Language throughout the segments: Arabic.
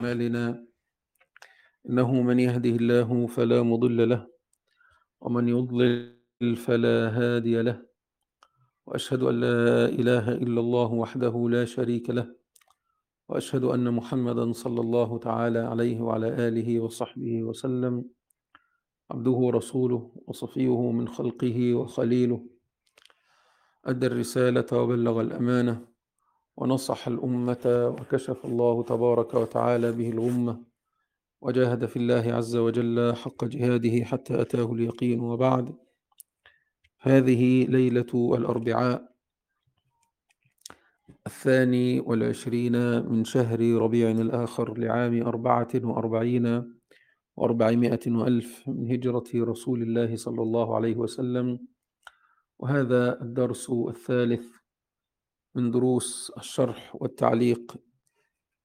أعمالنا. إنه من يهده الله فلا مضل له ومن يضلل فلا هادي له. وأشهد أن لا إله إلا الله وحده لا شريك له. وأشهد أن محمدا صلى الله تعالى عليه وعلى آله وصحبه وسلم. عبده ورسوله وصفيه من خلقه وخليله. أدى الرسالة وبلغ الأمانة. ونصح الأمة وكشف الله تبارك وتعالى به الغمة وجاهد في الله عز وجل حق جهاده حتى أتاه اليقين وبعد. هذه ليلة الأربعاء الثاني والعشرين من شهر ربيع الآخر لعام أربعة وأربعين وأربعمائة وألف من هجرة رسول الله صلى الله عليه وسلم. وهذا الدرس الثالث من دروس الشرح والتعليق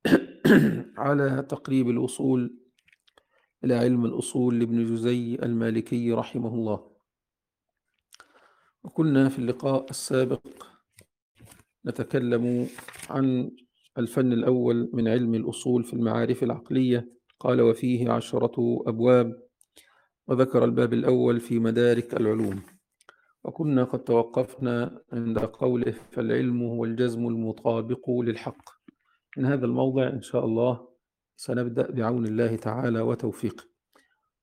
على تقريب الأصول إلى علم الأصول لابن جزي المالكي رحمه الله. وكنا في اللقاء السابق نتكلم عن الفن الأول من علم الأصول في المعارف العقلية. قال وفيه عشرة أبواب. وذكر الباب الأول في مدارك العلوم. وكنا قد توقفنا عند قوله فالعلم هو الجزم المطابق للحق. من هذا الموضع إن شاء الله سنبدأ بعون الله تعالى وتوفيقه.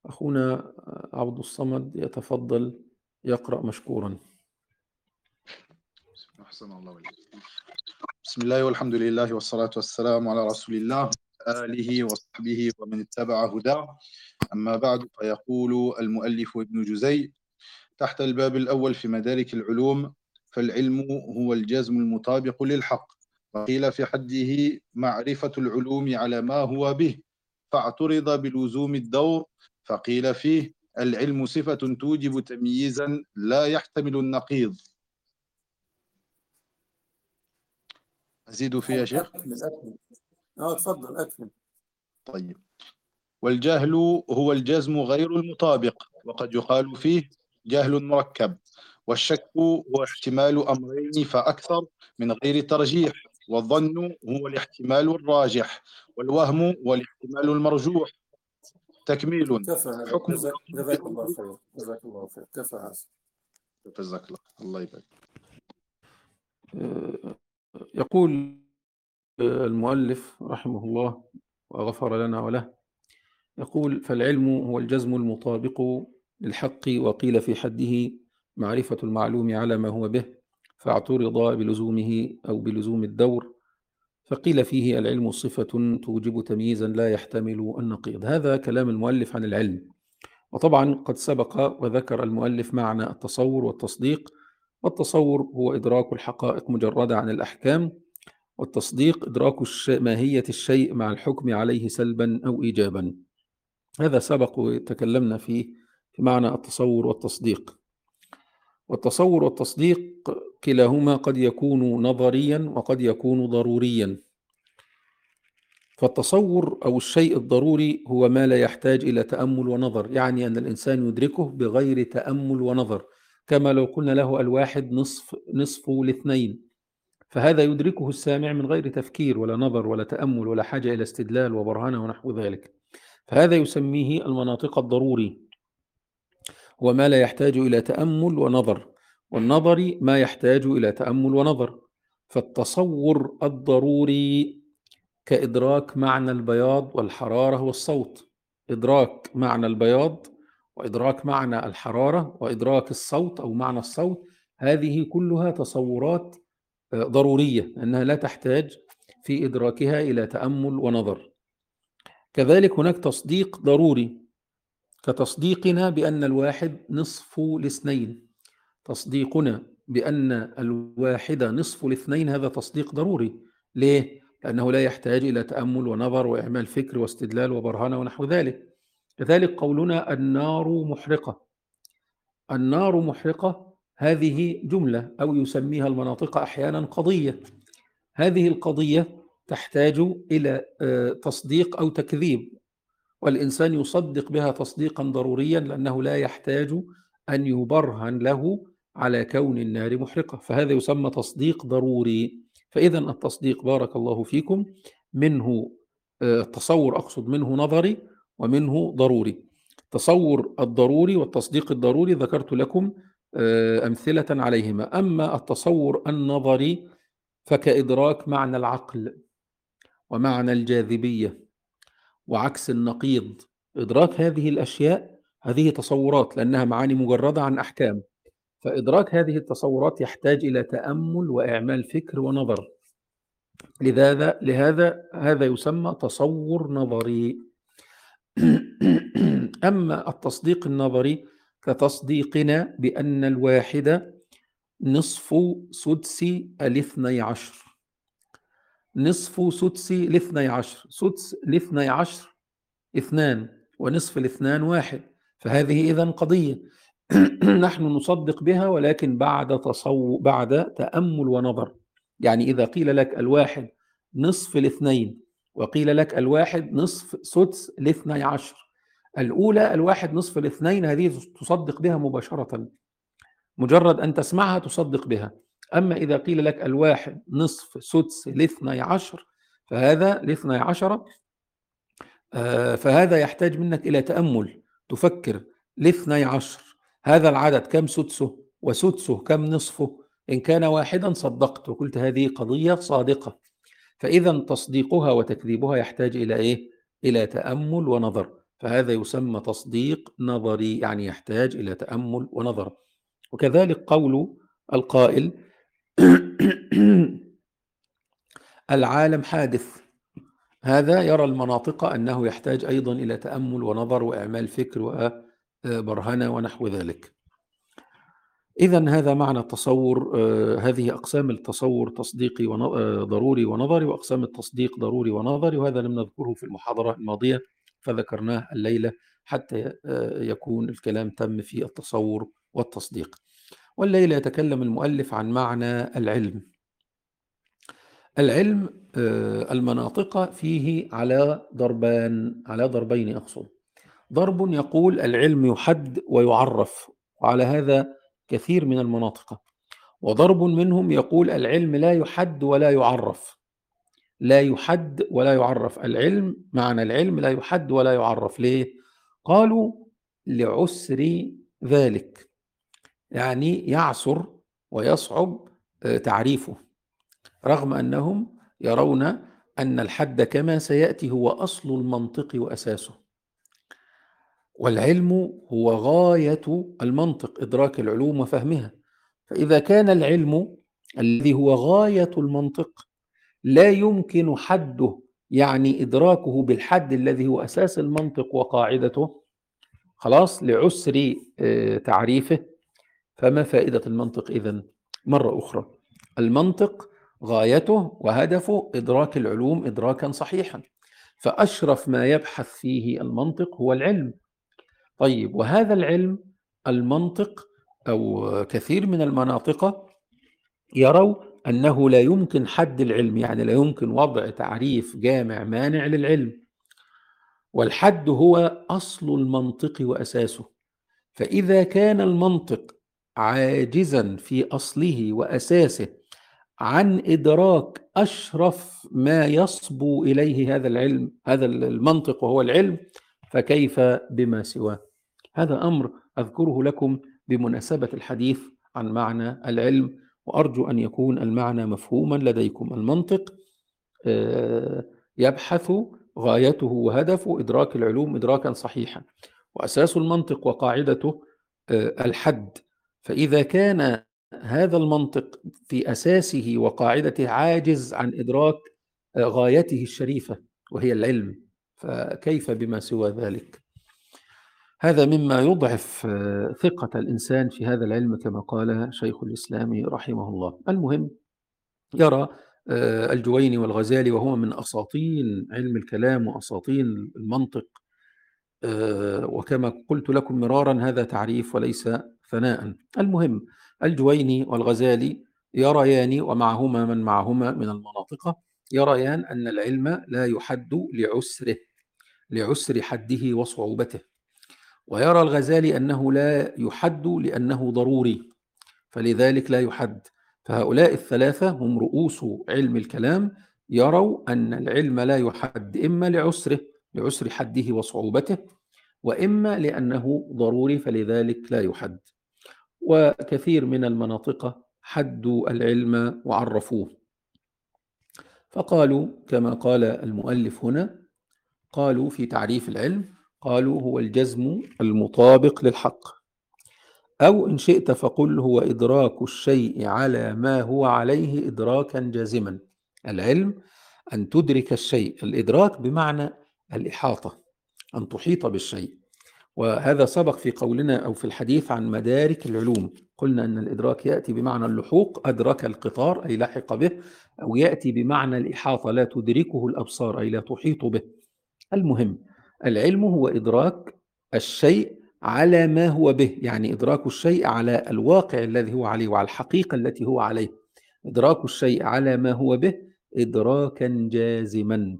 أخونا عبد الصمد يتفضل يقرأ مشكورا. أحسن الله بسم الله والحمد لله والصلاة والسلام على رسول الله آله وصحبه ومن اتبع هداه. أما بعد فيقول المؤلف ابن جزي تحت الباب الأول في مدارك العلوم فالعلم هو الجزم المطابق للحق. وقيل في حده معرفة العلوم على ما هو به فاعترض بلزوم الدور فقيل فيه العلم صفة توجب تمييزا لا يحتمل النقيض. أزيد فيه يا شيخ؟ آه تفضل أكمل. طيب. والجهل هو الجزم غير المطابق وقد يقال فيه جهل مركب والشك هو احتمال أمرين فأكثر من غير ترجيح والظن هو الاحتمال الراجح والوهم هو الاحتمال المرجوح. تكميل. كفى حكم. جزاك الله خير. جزاك الله خير. كفى جزاك الله. الله يبارك. يقول المؤلف رحمه الله وغفر لنا وله يقول فالعلم هو الجزم المطابق للحق وقيل في حده معرفة المعلوم على ما هو به فاعترض بلزومه أو بلزوم الدور فقيل فيه العلم صفة توجب تمييزا لا يحتمل النقيض. هذا كلام المؤلف عن العلم. وطبعا قد سبق وذكر المؤلف معنى التصور والتصديق والتصور هو إدراك الحقائق مجردة عن الأحكام والتصديق إدراك ماهية الشيء مع الحكم عليه سلبا أو إيجابا. هذا سبق وتكلمنا فيه في معنى التصور والتصديق. والتصور والتصديق كلاهما قد يكون نظريا وقد يكون ضروريا. فالتصور أو الشيء الضروري هو ما لا يحتاج إلى تأمل ونظر يعني أن الإنسان يدركه بغير تأمل ونظر كما لو قلنا له الواحد نصف نصف الاثنين فهذا يدركه السامع من غير تفكير ولا نظر ولا تأمل ولا حاجة إلى استدلال وبرهنة ونحو ذلك. فهذا يسميه المناطق الضروري. وما لا يحتاج إلى تأمل ونظر والنظر ما يحتاج إلى تأمل ونظر. فالتصور الضروري كإدراك معنى البياض والحرارة والصوت. إدراك معنى البياض وإدراك معنى الحرارة وإدراك الصوت أو معنى الصوت هذه كلها تصورات ضرورية أنها لا تحتاج في إدراكها إلى تأمل ونظر. كذلك هناك تصديق ضروري. كتصديقنا بأن الواحد نصف الاثنين تصديقنا بأن الواحد نصف الاثنين هذا تصديق ضروري. ليه؟ لأنه لا يحتاج إلى تأمل ونظر وإعمال فكر واستدلال وبرهنة ونحو ذلك. كذلك قولنا النار محرقة. النار محرقة هذه جملة أو يسميها المناطق أحيانا قضية. هذه القضية تحتاج إلى تصديق أو تكذيب. والإنسان يصدق بها تصديقا ضروريا لأنه لا يحتاج أن يبرهن له على كون النار محرقة. فهذا يسمى تصديق ضروري. فإذا التصديق بارك الله فيكم منه التصور أقصد منه نظري ومنه ضروري. تصور الضروري والتصديق الضروري ذكرت لكم أمثلة عليهما. أما التصور النظري فكإدراك معنى العقل ومعنى الجاذبية. وعكس النقيض. إدراك هذه الأشياء هذه تصورات لأنها معاني مجردة عن أحكام. فإدراك هذه التصورات يحتاج إلى تأمل وإعمال فكر ونظر. لذا لهذا هذا يسمى تصور نظري. أما التصديق النظري كتصديقنا بأن الواحد نصف سدس الإثني عشر. نصف سدس الاثني عشر. سدس الاثني عشر اثنان ونصف الاثنان واحد. فهذه إذن قضية. نحن نصدق بها ولكن بعد تصو بعد تأمل ونظر. يعني إذا قيل لك الواحد نصف الاثنين وقيل لك الواحد نصف سدس الاثني عشر. الأولى الواحد نصف الاثنين هذه تصدق بها مباشرة. مجرد أن تسمعها تصدق بها. أما إذا قيل لك الواحد نصف سدس الاثني عشر فهذا الاثني عشر فهذا يحتاج منك إلى تأمل. تفكر الاثني عشر هذا العدد كم سدسه؟ وسدسه كم نصفه؟ إن كان واحدا صدقت. وقلت هذه قضية صادقة. فإذا تصديقها وتكذيبها يحتاج إلى إيه؟ إلى تأمل ونظر. فهذا يسمى تصديق نظري يعني يحتاج إلى تأمل ونظر. وكذلك قول القائل العالم حادث. هذا يرى المناطق أنه يحتاج أيضا إلى تأمل ونظر وإعمال فكر وبرهنة ونحو ذلك. إذا هذا معنى التصور هذه أقسام التصور تصديقي ضروري ونظري وأقسام التصديق ضروري ونظري وهذا لم نذكره في المحاضرة الماضية فذكرناه الليلة حتى يكون الكلام تم في التصور والتصديق. والليلة يتكلم المؤلف عن معنى العلم. العلم المناطق فيه على ضربان على ضربين أقصد. ضرب يقول العلم يحد ويعرف وعلى هذا كثير من المناطق. وضرب منهم يقول العلم لا يحد ولا يعرف. لا يحد ولا يعرف. العلم معنى العلم لا يحد ولا يعرف. ليه؟ قالوا لعسر ذلك. يعني يعسر ويصعب تعريفه رغم أنهم يرون أن الحد كما سيأتي هو أصل المنطق وأساسه. والعلم هو غاية المنطق إدراك العلوم وفهمها. فإذا كان العلم الذي هو غاية المنطق لا يمكن حده يعني إدراكه بالحد الذي هو أساس المنطق وقاعدته خلاص لعسر تعريفه فما فائدة المنطق إذن؟ مرة أخرى. المنطق غايته وهدفه إدراك العلوم إدراكا صحيحا. فأشرف ما يبحث فيه المنطق هو العلم. طيب وهذا العلم المنطق أو كثير من المناطق يروا أنه لا يمكن حد العلم يعني لا يمكن وضع تعريف جامع مانع للعلم. والحد هو أصل المنطق وأساسه. فإذا كان المنطق عاجزا في أصله وأساسه. عن إدراك أشرف ما يصبو إليه هذا العلم هذا المنطق وهو العلم فكيف بما سواه؟ هذا أمر أذكره لكم بمناسبة الحديث عن معنى العلم وأرجو أن يكون المعنى مفهوما لديكم المنطق. يبحث غايته وهدفه إدراك العلوم إدراكا صحيحا وأساس المنطق وقاعدته الحد. فإذا كان هذا المنطق في أساسه وقاعدته عاجز عن إدراك غايته الشريفة وهي العلم فكيف بما سوى ذلك؟ هذا مما يضعف ثقة الإنسان في هذا العلم كما قال شيخ الإسلام رحمه الله. المهم يرى الجويني والغزالي وهو من أساطين علم الكلام وأساطين المنطق وكما قلت لكم مرارا هذا تعريف وليس ثناء المهم الجويني والغزالي يريان ومعهما من معهما من المناطق يريان أن العلم لا يحد لعسره لعسر حده وصعوبته. ويرى الغزالي أنه لا يحد لأنه ضروري فلذلك لا يحد. فهؤلاء الثلاثة هم رؤوس علم الكلام يروا أن العلم لا يحد إما لعسره لعسر حده وصعوبته وإما لأنه ضروري فلذلك لا يحد. وكثير من المناطق حدوا العلم وعرفوه. فقالوا كما قال المؤلف هنا قالوا في تعريف العلم قالوا هو الجزم المطابق للحق. أو إن شئت فقل هو إدراك الشيء على ما هو عليه إدراكا جازما. العلم أن تدرك الشيء الإدراك بمعنى الإحاطة أن تحيط بالشيء. وهذا سبق في قولنا أو في الحديث عن مدارك العلوم. قلنا أن الإدراك يأتي بمعنى اللحوق أدرك القطار أي لحق به أو يأتي بمعنى الإحاطة لا تدركه الأبصار أي لا تحيط به. المهم العلم هو إدراك الشيء على ما هو به يعني إدراك الشيء على الواقع الذي هو عليه وعلى الحقيقة التي هو عليه. إدراك الشيء على ما هو به إدراكا جازما.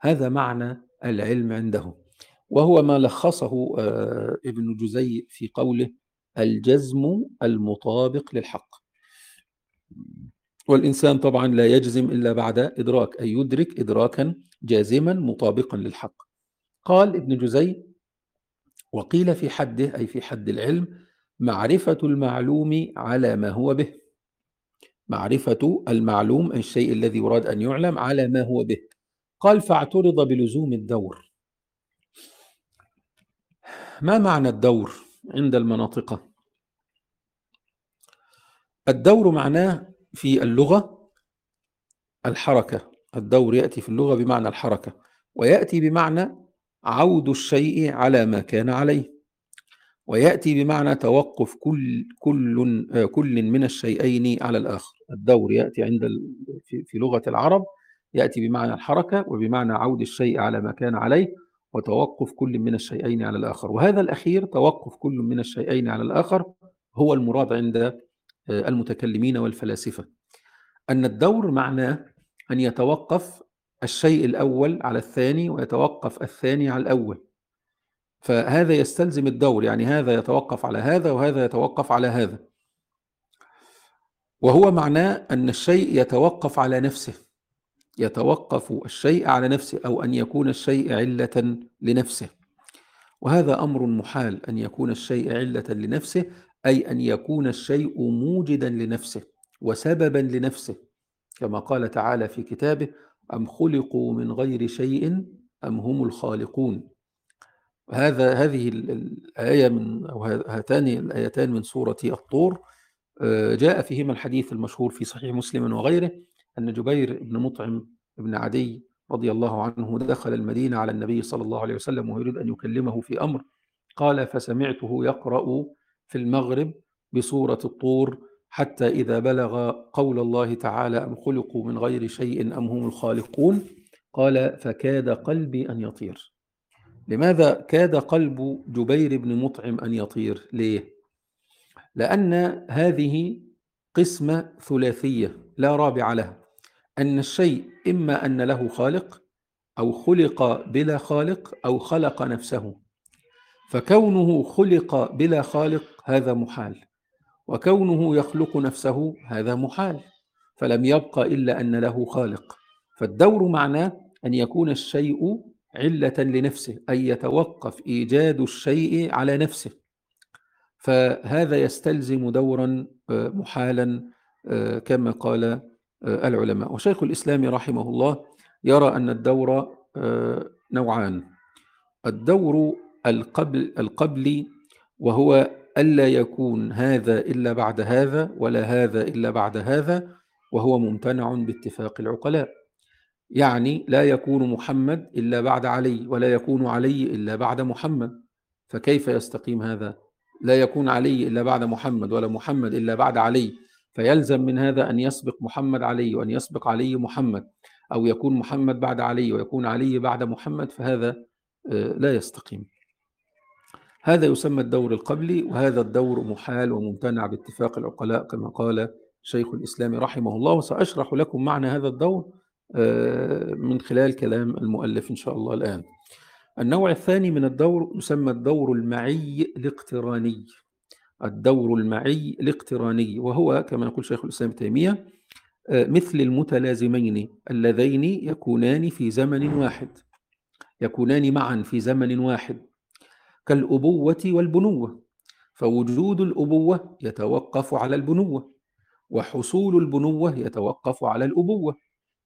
هذا معنى العلم عنده. وهو ما لخصه ابن جزي في قوله الجزم المطابق للحق. والإنسان طبعا لا يجزم إلا بعد إدراك أي يدرك إدراكا جازما مطابقا للحق. قال ابن جزي وقيل في حده أي في حد العلم معرفة المعلوم على ما هو به. معرفة المعلوم الشيء الذي يراد أن يعلم على ما هو به. قال فاعترض بلزوم الدور. ما معنى الدور عند المناطق؟ الدور معناه في اللغة الحركة. الدور يأتي في اللغة بمعنى الحركة ويأتي بمعنى عود الشيء على ما كان عليه ويأتي بمعنى توقف كل كل كل من الشيئين على الآخر. الدور يأتي عند في لغة العرب يأتي بمعنى الحركة وبمعنى عود الشيء على ما كان عليه وتوقف كل من الشيئين على الآخر. وهذا الأخير توقف كل من الشيئين على الآخر هو المراد عند المتكلمين والفلاسفة. أن الدور معناه أن يتوقف الشيء الأول على الثاني ويتوقف الثاني على الأول. فهذا يستلزم الدور يعني هذا يتوقف على هذا وهذا يتوقف على هذا. وهو معناه أن الشيء يتوقف على نفسه. يتوقف الشيء على نفسه أو أن يكون الشيء علة لنفسه. وهذا أمر محال أن يكون الشيء علة لنفسه أي أن يكون الشيء موجدا لنفسه وسببا لنفسه كما قال تعالى في كتابه أم خلقوا من غير شيء أم هم الخالقون. هذا هذه الآية من أو هاتان الآيتان من سورة الطور. جاء فيهما الحديث المشهور في صحيح مسلم وغيره أن جبير بن مطعم بن عدي رضي الله عنه دخل المدينة على النبي صلى الله عليه وسلم ويريد أن يكلمه في أمر. قال فسمعته يقرأ في المغرب بسورة الطور حتى إذا بلغ قول الله تعالى أم خلقوا من غير شيء أم هم الخالقون؟ قال فكاد قلبي أن يطير. لماذا كاد قلب جبير بن مطعم أن يطير؟ ليه؟ لأن هذه قسمة ثلاثية لا رابع لها. أن الشيء إما أن له خالق أو خلق بلا خالق أو خلق نفسه. فكونه خلق بلا خالق هذا محال وكونه يخلق نفسه هذا محال فلم يبق إلا أن له خالق. فالدور معناه أن يكون الشيء علة لنفسه أي يتوقف إيجاد الشيء على نفسه. فهذا يستلزم دورا محالا كما قال العلماء. وشيخ الإسلام رحمه الله يرى أن الدور نوعان. الدور القبل القبلي وهو ألا يكون هذا إلا بعد هذا ولا هذا إلا بعد هذا وهو ممتنع باتفاق العقلاء. يعني لا يكون محمد إلا بعد علي ولا يكون علي إلا بعد محمد. فكيف يستقيم هذا؟ لا يكون علي إلا بعد محمد ولا محمد إلا بعد علي. فيلزم من هذا أن يسبق محمد علي وأن يسبق علي محمد أو يكون محمد بعد علي ويكون علي بعد محمد فهذا لا يستقيم. هذا يسمى الدور القبلي وهذا الدور محال وممتنع باتفاق العقلاء كما قال شيخ الإسلام رحمه الله. وسأشرح لكم معنى هذا الدور من خلال كلام المؤلف إن شاء الله الآن. النوع الثاني من الدور يسمى الدور المعي الاقتراني. الدور المعي الاقتراني وهو كما يقول شيخ الإسلام تيمية آه، مثل المتلازمين اللذين يكونان في زمن واحد. يكونان معا في زمن واحد. كالأبوة والبنوة فوجود الأبوة يتوقف على البنوة وحصول البنوة يتوقف على الأبوة.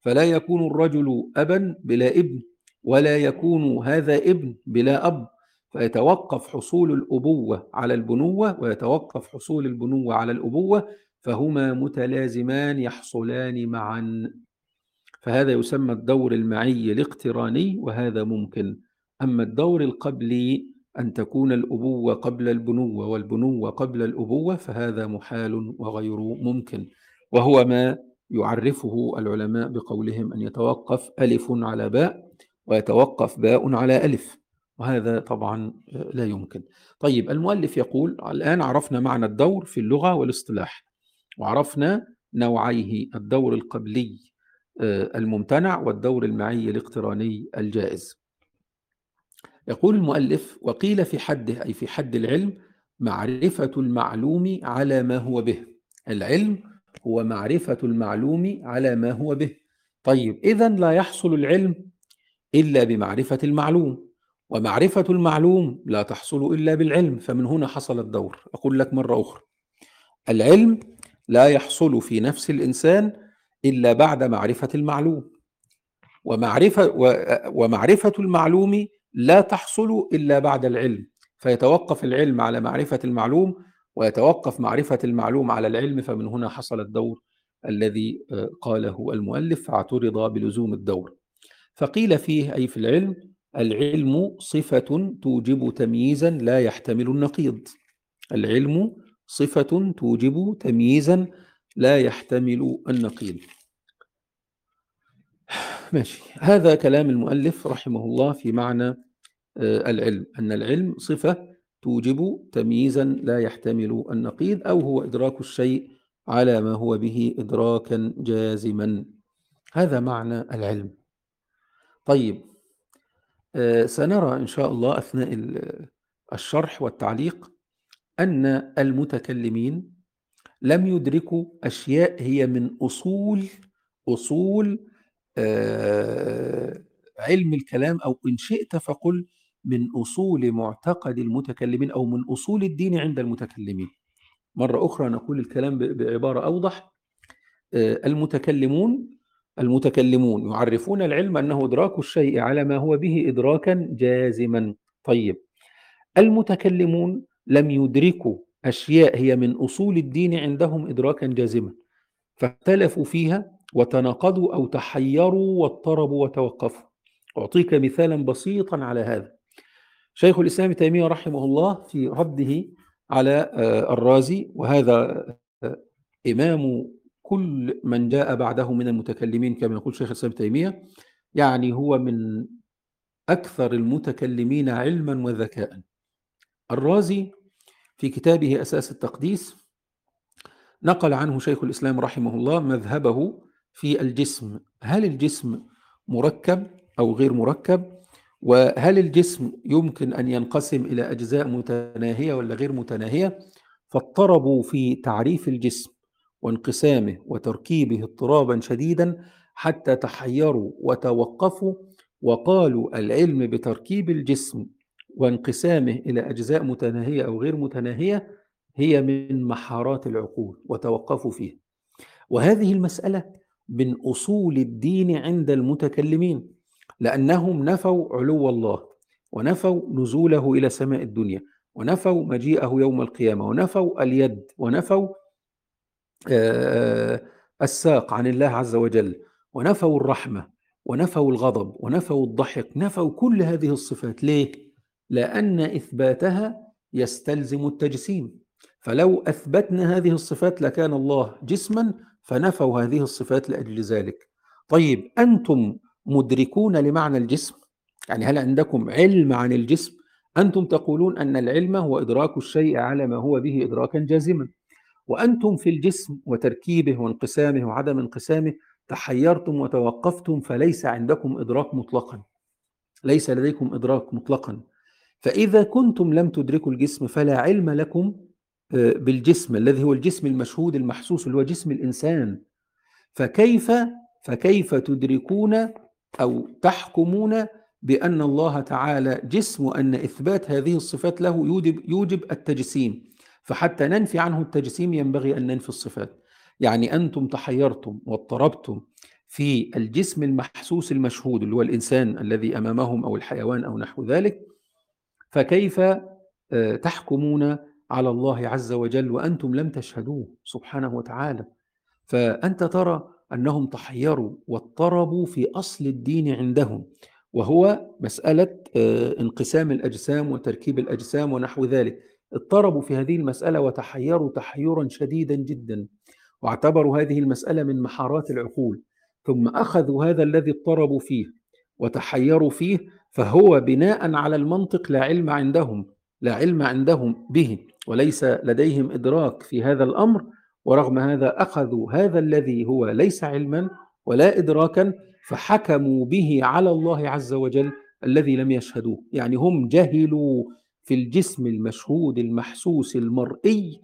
فلا يكون الرجل أبا بلا ابن ولا يكون هذا ابن بلا أب. فيتوقف حصول الأبوة على البنوة ويتوقف حصول البنوة على الأبوة فهما متلازمان يحصلان معا. فهذا يسمى الدور المعي الاقتراني وهذا ممكن. أما الدور القبلي أن تكون الأبوة قبل البنوة والبنوة قبل الأبوة فهذا محال وغير ممكن. وهو ما يعرفه العلماء بقولهم أن يتوقف ألف على باء ويتوقف باء على ألف. وهذا طبعا لا يمكن. طيب المؤلف يقول الآن عرفنا معنى الدور في اللغة والاصطلاح وعرفنا نوعيه الدور القبلي آه، الممتنع والدور المعي الاقتراني الجائز. يقول المؤلف وقيل في حده أي في حد العلم معرفة المعلوم على ما هو به. العلم هو معرفة المعلوم على ما هو به. طيب إذا لا يحصل العلم إلا بمعرفة المعلوم. ومعرفة المعلوم لا تحصل إلا بالعلم فمن هنا حصل الدور. أقول لك مرة أخرى. العلم لا يحصل في نفس الإنسان إلا بعد معرفة المعلوم. ومعرفة ومعرفة المعلوم لا تحصل إلا بعد العلم. فيتوقف العلم على معرفة المعلوم ويتوقف معرفة المعلوم على العلم فمن هنا حصل الدور الذي آه، قاله المؤلف فاعترض بلزوم الدور. فقيل فيه أي في العلم العلم صفة توجب تمييزا لا يحتمل النقيض. العلم صفة توجب تمييزا لا يحتمل النقيض. ماشي. هذا كلام المؤلف رحمه الله في معنى آه، العلم. أن العلم صفة توجب تمييزا لا يحتمل النقيض أو هو إدراك الشيء على ما هو به إدراكا جازما. هذا معنى العلم. طيب آه، سنرى إن شاء الله أثناء الشرح والتعليق أن المتكلمين لم يدركوا أشياء هي من أصول أصول آه، علم الكلام أو إن شئت فقل من أصول معتقد المتكلمين أو من أصول الدين عند المتكلمين. مرة أخرى نقول الكلام بعبارة أوضح. آه، المتكلمون المتكلمون يعرفون العلم أنه إدراك الشيء على ما هو به إدراكا جازما. طيب المتكلمون لم يدركوا أشياء هي من أصول الدين عندهم إدراكا جازما فاختلفوا فيها وتناقضوا أو تحيروا واضطربوا وتوقفوا. أعطيك مثالا بسيطا على هذا. شيخ الإسلام تيمية رحمه الله في رده على آه، الرازي وهذا آه، إمام كل من جاء بعده من المتكلمين كما يقول شيخ الإسلام تيمية يعني هو من أكثر المتكلمين علما وذكاء. الرازي في كتابه أساس التقديس نقل عنه شيخ الإسلام رحمه الله مذهبه في الجسم. هل الجسم مركب أو غير مركب؟ وهل الجسم يمكن أن ينقسم إلى أجزاء متناهية ولا غير متناهية؟ فاضطربوا في تعريف الجسم. وانقسامه وتركيبه اضطرابا شديدا حتى تحيروا وتوقفوا وقالوا العلم بتركيب الجسم وانقسامه إلى أجزاء متناهية أو غير متناهية هي من محارات العقول وتوقفوا فيه وهذه المسألة من أصول الدين عند المتكلمين لأنهم نفوا علو الله ونفوا نزوله إلى سماء الدنيا ونفوا مجيئه يوم القيامة ونفوا اليد ونفوا الساق عن الله عز وجل ونفوا الرحمة ونفوا الغضب ونفوا الضحك نفوا كل هذه الصفات. ليه؟ لأن إثباتها يستلزم التجسيم. فلو أثبتنا هذه الصفات لكان الله جسما فنفوا هذه الصفات لأجل ذلك. طيب أنتم مدركون لمعنى الجسم؟ يعني هل عندكم علم عن الجسم؟ أنتم تقولون أن العلم هو إدراك الشيء على ما هو به إدراكا جازما. وأنتم في الجسم وتركيبه وانقسامه وعدم انقسامه تحيرتم وتوقفتم فليس عندكم إدراك مطلقا. ليس لديكم إدراك مطلقا. فإذا كنتم لم تدركوا الجسم فلا علم لكم آه، بالجسم الذي هو الجسم المشهود المحسوس اللي هو جسم الإنسان. فكيف فكيف تدركون أو تحكمون بأن الله تعالى جسم أن إثبات هذه الصفات له يوجب, يوجب التجسيم؟ فحتى ننفي عنه التجسيم ينبغي أن ننفي الصفات. يعني أنتم تحيرتم واضطربتم في الجسم المحسوس المشهود اللي هو الإنسان الذي أمامهم أو الحيوان أو نحو ذلك فكيف تحكمون على الله عز وجل وأنتم لم تشهدوه سبحانه وتعالى؟ فأنت ترى أنهم تحيروا واضطربوا في أصل الدين عندهم وهو مسألة انقسام الأجسام وتركيب الأجسام ونحو ذلك. اضطربوا في هذه المسألة وتحيروا تحيرا شديدا جدا واعتبروا هذه المسألة من محارات العقول ثم أخذوا هذا الذي اضطربوا فيه وتحيروا فيه فهو بناء على المنطق لا علم عندهم لا علم عندهم به وليس لديهم إدراك في هذا الأمر ورغم هذا أخذوا هذا الذي هو ليس علما ولا إدراكا فحكموا به على الله عز وجل الذي لم يشهدوه. يعني هم جهلوا في الجسم المشهود المحسوس المرئي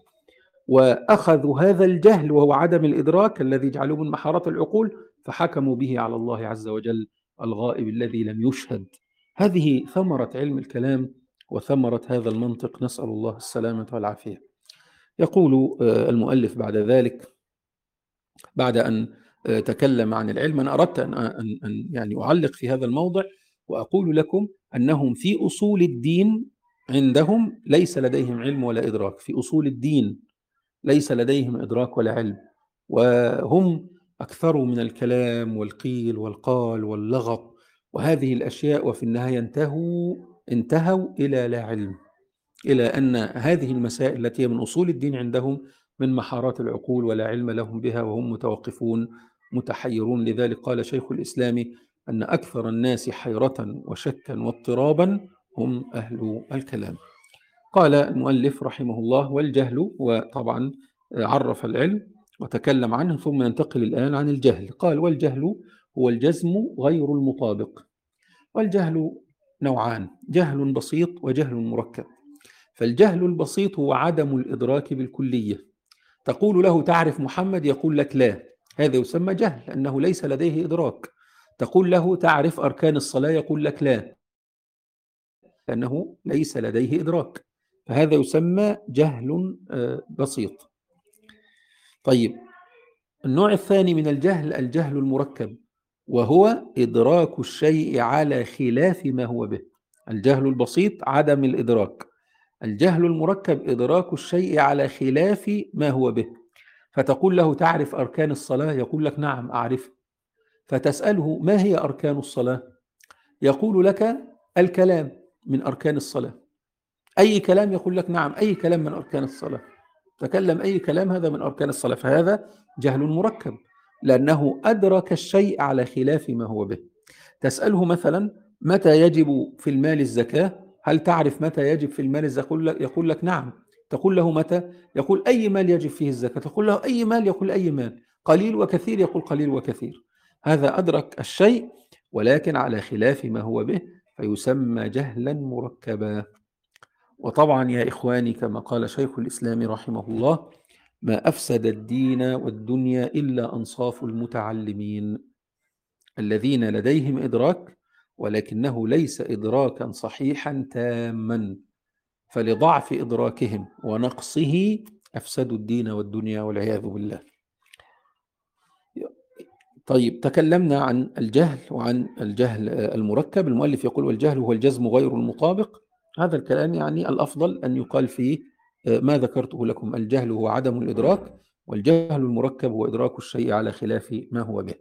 واخذوا هذا الجهل وهو عدم الإدراك الذي جعلوه من محارات العقول فحكموا به على الله عز وجل الغائب الذي لم يشهد. هذه ثمرة علم الكلام وثمرة هذا المنطق نسأل الله السلامة والعافية. يقول المؤلف بعد ذلك بعد أن تكلم عن العلم أنا أردت أن أن يعني أعلق في هذا الموضع وأقول لكم أنهم في أصول الدين عندهم ليس لديهم علم ولا إدراك. في أصول الدين ليس لديهم إدراك ولا علم. وهم اكثروا من الكلام والقيل والقال واللغط. وهذه الأشياء وفي النهاية انتهوا انتهوا إلى لا علم. إلى أن هذه المسائل التي هي من أصول الدين عندهم من محارات العقول ولا علم لهم بها وهم متوقفون متحيرون. لذلك قال شيخ الإسلام أن أكثر الناس حيرة وشكا واضطرابا هم أهل الكلام. قال المؤلف رحمه الله والجهل وطبعا عرف العلم وتكلم عنه ثم ينتقل الآن عن الجهل. قال والجهل هو الجزم غير المطابق. والجهل نوعان جهل بسيط وجهل مركب. فالجهل البسيط هو عدم الإدراك بالكلية. تقول له تعرف محمد؟ يقول لك لا. هذا يسمى جهل لأنه ليس لديه إدراك. تقول له تعرف أركان الصلاة؟ يقول لك لا. لأنه ليس لديه إدراك. فهذا يسمى جهل بسيط. طيب النوع الثاني من الجهل الجهل المركب وهو إدراك الشيء على خلاف ما هو به. الجهل البسيط عدم الإدراك. الجهل المركب إدراك الشيء على خلاف ما هو به. فتقول له تعرف أركان الصلاة؟ يقول لك نعم أعرف فتسأله ما هي أركان الصلاة؟ يقول لك الكلام. من أركان الصلاة. أي كلام يقول لك نعم أي كلام من أركان الصلاة. تكلم أي كلام هذا من أركان الصلاة. فهذا جهل مركب لأنه أدرك الشيء على خلاف ما هو به. تسأله مثلا متى يجب في المال الزكاة؟ هل تعرف متى يجب في المال الزكاة؟ يقول لك نعم. تقول له متى؟ يقول أي مال يجب فيه الزكاة؟ تقول له أي مال؟ يقول أي مال. قليل وكثير؟ يقول قليل وكثير. هذا أدرك الشيء ولكن على خلاف ما هو به فيسمى جهلا مركبا. وطبعا يا إخواني كما قال شيخ الإسلام رحمه الله ما أفسد الدين والدنيا إلا أنصاف المتعلمين. الذين لديهم إدراك ولكنه ليس إدراكا صحيحا تاما. فلضعف إدراكهم ونقصه أفسدوا الدين والدنيا والعياذ بالله. طيب تكلمنا عن الجهل وعن الجهل المركب. المؤلف يقول والجهل هو الجزم غير المطابق. هذا الكلام يعني الأفضل أن يقال فيه ما ذكرته لكم. الجهل هو عدم الإدراك والجهل المركب هو إدراك الشيء على خلاف ما هو به.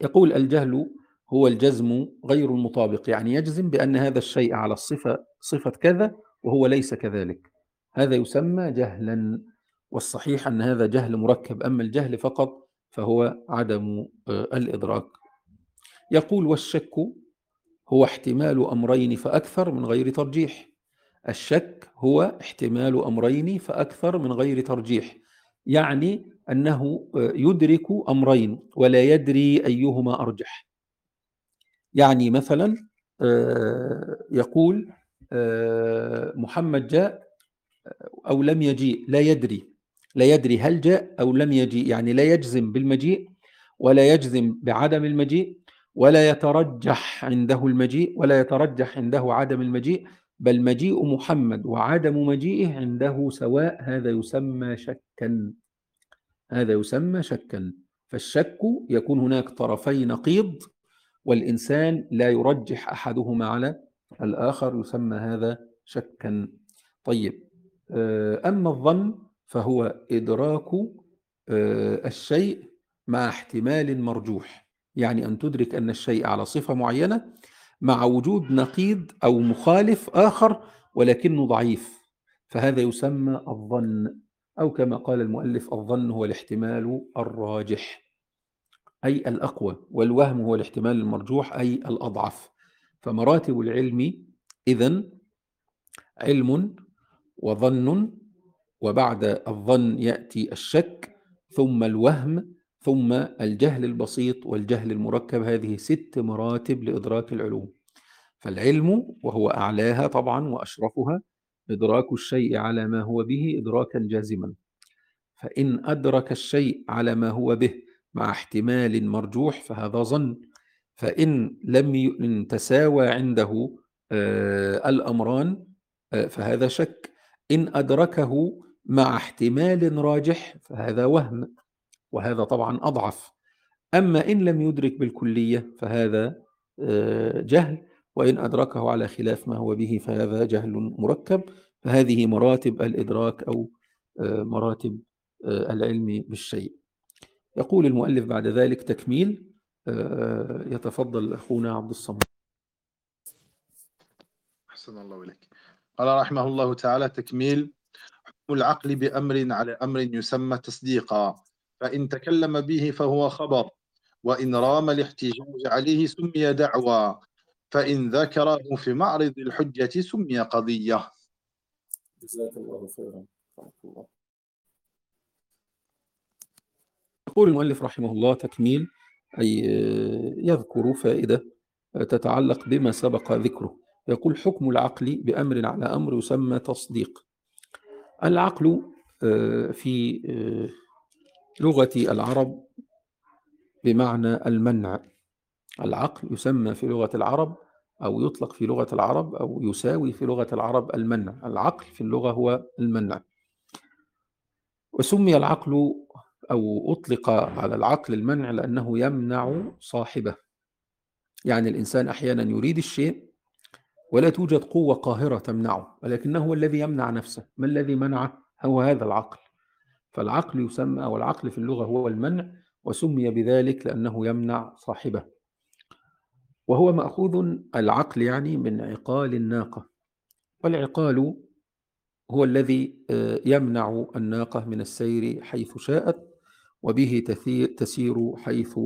يقول الجهل هو الجزم غير المطابق يعني يجزم بأن هذا الشيء على الصفة صفة كذا وهو ليس كذلك. هذا يسمى جهلا والصحيح أن هذا جهل مركب. أما الجهل فقط فهو عدم الإدراك. يقول والشك هو احتمال أمرين فأكثر من غير ترجيح. الشك هو احتمال أمرين فأكثر من غير ترجيح يعني أنه يدرك أمرين ولا يدري أيهما أرجح. يعني مثلا يقول محمد جاء أو لم يجيء لا يدري. لا يدري هل جاء أو لم يجيء يعني لا يجزم بالمجيء ولا يجزم بعدم المجيء ولا يترجح عنده المجيء ولا يترجح عنده عدم المجيء بل مجيء محمد وعدم مجيئه عنده سواء هذا يسمى شكا. هذا يسمى شكا. فالشك يكون هناك طرفي نقيض والإنسان لا يرجح أحدهما على الآخر يسمى هذا شكا. طيب أما الظن فهو إدراك الشيء مع احتمال مرجوح. يعني أن تدرك أن الشيء على صفة معينة مع وجود نقيض أو مخالف آخر ولكنه ضعيف. فهذا يسمى الظن أو كما قال المؤلف الظن هو الاحتمال الراجح أي الأقوى والوهم هو الاحتمال المرجوح أي الأضعف. فمراتب العلم إذن علم وظن وبعد الظن يأتي الشك ثم الوهم ثم الجهل البسيط والجهل المركب هذه ست مراتب لإدراك العلوم. فالعلم وهو أعلاها طبعا وأشرفها إدراك الشيء على ما هو به إدراكا جازما. فإن أدرك الشيء على ما هو به مع احتمال مرجوح فهذا ظن. فإن لم ي... تساوى عنده آه الأمران آه فهذا شك. إن أدركه مع احتمال راجح فهذا وهم وهذا طبعا أضعف. أما إن لم يدرك بالكلية فهذا جهل وإن أدركه على خلاف ما هو به فهذا جهل مركب. فهذه مراتب الإدراك أو مراتب العلم بالشيء. يقول المؤلف بعد ذلك تكميل يتفضل أخونا عبد الصمد. أحسن الله إليك. قال رحمه الله تعالى تكميل العقل بأمر على أمر يسمى تصديقا فإن تكلم به فهو خبر وإن رام الاحتجاج عليه سمي دعوى فإن ذكره في معرض الحجة سمي قضية. جزاك الله خيرا. الله. يقول المؤلف رحمه الله تكميل أي يذكر فائدة تتعلق بما سبق ذكره. يقول حكم العقل بأمر على أمر يسمى تصديق. العقل في لغة العرب بمعنى المنع. العقل يسمى في لغة العرب أو يطلق في لغة العرب أو يساوي في لغة العرب المنع. العقل في اللغة هو المنع. وسمي العقل أو أطلق على العقل المنع لأنه يمنع صاحبه. يعني الإنسان أحيانا يريد الشيء ولا توجد قوة قاهرة تمنعه ولكنه هو الذي يمنع نفسه. ما الذي منعه؟ هو هذا العقل. فالعقل يسمى أو العقل في اللغة هو المنع وسمي بذلك لأنه يمنع صاحبه. وهو مأخوذ العقل يعني من عقال الناقة. والعقال هو الذي يمنع الناقة من السير حيث شاءت وبه تسير حيث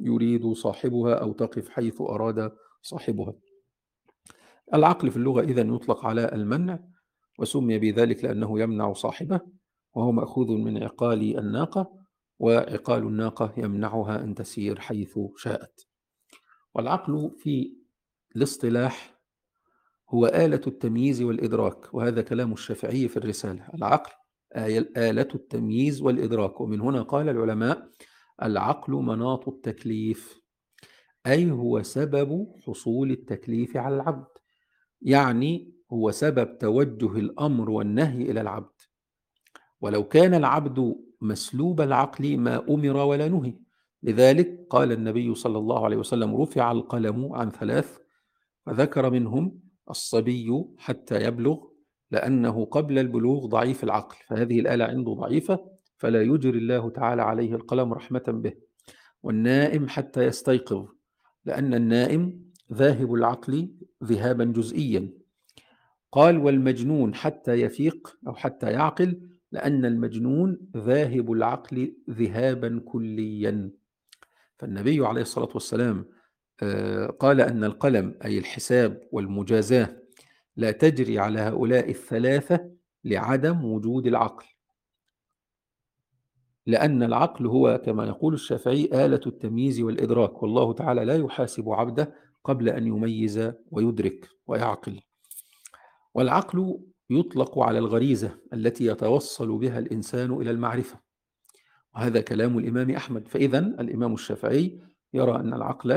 يريد صاحبها أو تقف حيث أراد صاحبها. العقل في اللغة إذن يطلق على المنع وسمي بذلك لأنه يمنع صاحبه وهو مأخوذ من عقال الناقة وعقال الناقة يمنعها أن تسير حيث شاءت. والعقل في الاصطلاح هو آلة التمييز والإدراك وهذا كلام الشافعي في الرسالة. العقل آلة التمييز والإدراك. ومن هنا قال العلماء العقل مناط التكليف أي هو سبب حصول التكليف على العبد. يعني هو سبب توجه الأمر والنهي إلى العبد. ولو كان العبد مسلوب العقل ما أمر ولا نهي. لذلك قال النبي صلى الله عليه وسلم رفع القلم عن ثلاث فذكر منهم الصبي حتى يبلغ لأنه قبل البلوغ ضعيف العقل. فهذه الآلة عنده ضعيفة فلا يجري الله تعالى عليه القلم رحمة به. والنائم حتى يستيقظ لأن النائم ذاهب العقل ذهابا جزئيا. قال والمجنون حتى يفيق أو حتى يعقل لأن المجنون ذاهب العقل ذهابا كليا. فالنبي عليه الصلاة والسلام قال أن القلم أي الحساب والمجازاة لا تجري على هؤلاء الثلاثة لعدم وجود العقل. لأن العقل هو كما يقول الشافعي آلة التمييز والإدراك والله تعالى لا يحاسب عبده قبل أن يميز ويدرك ويعقل. والعقل يطلق على الغريزة التي يتوصل بها الإنسان إلى المعرفة. وهذا كلام الإمام أحمد. فإذا الإمام الشافعي يرى أن العقل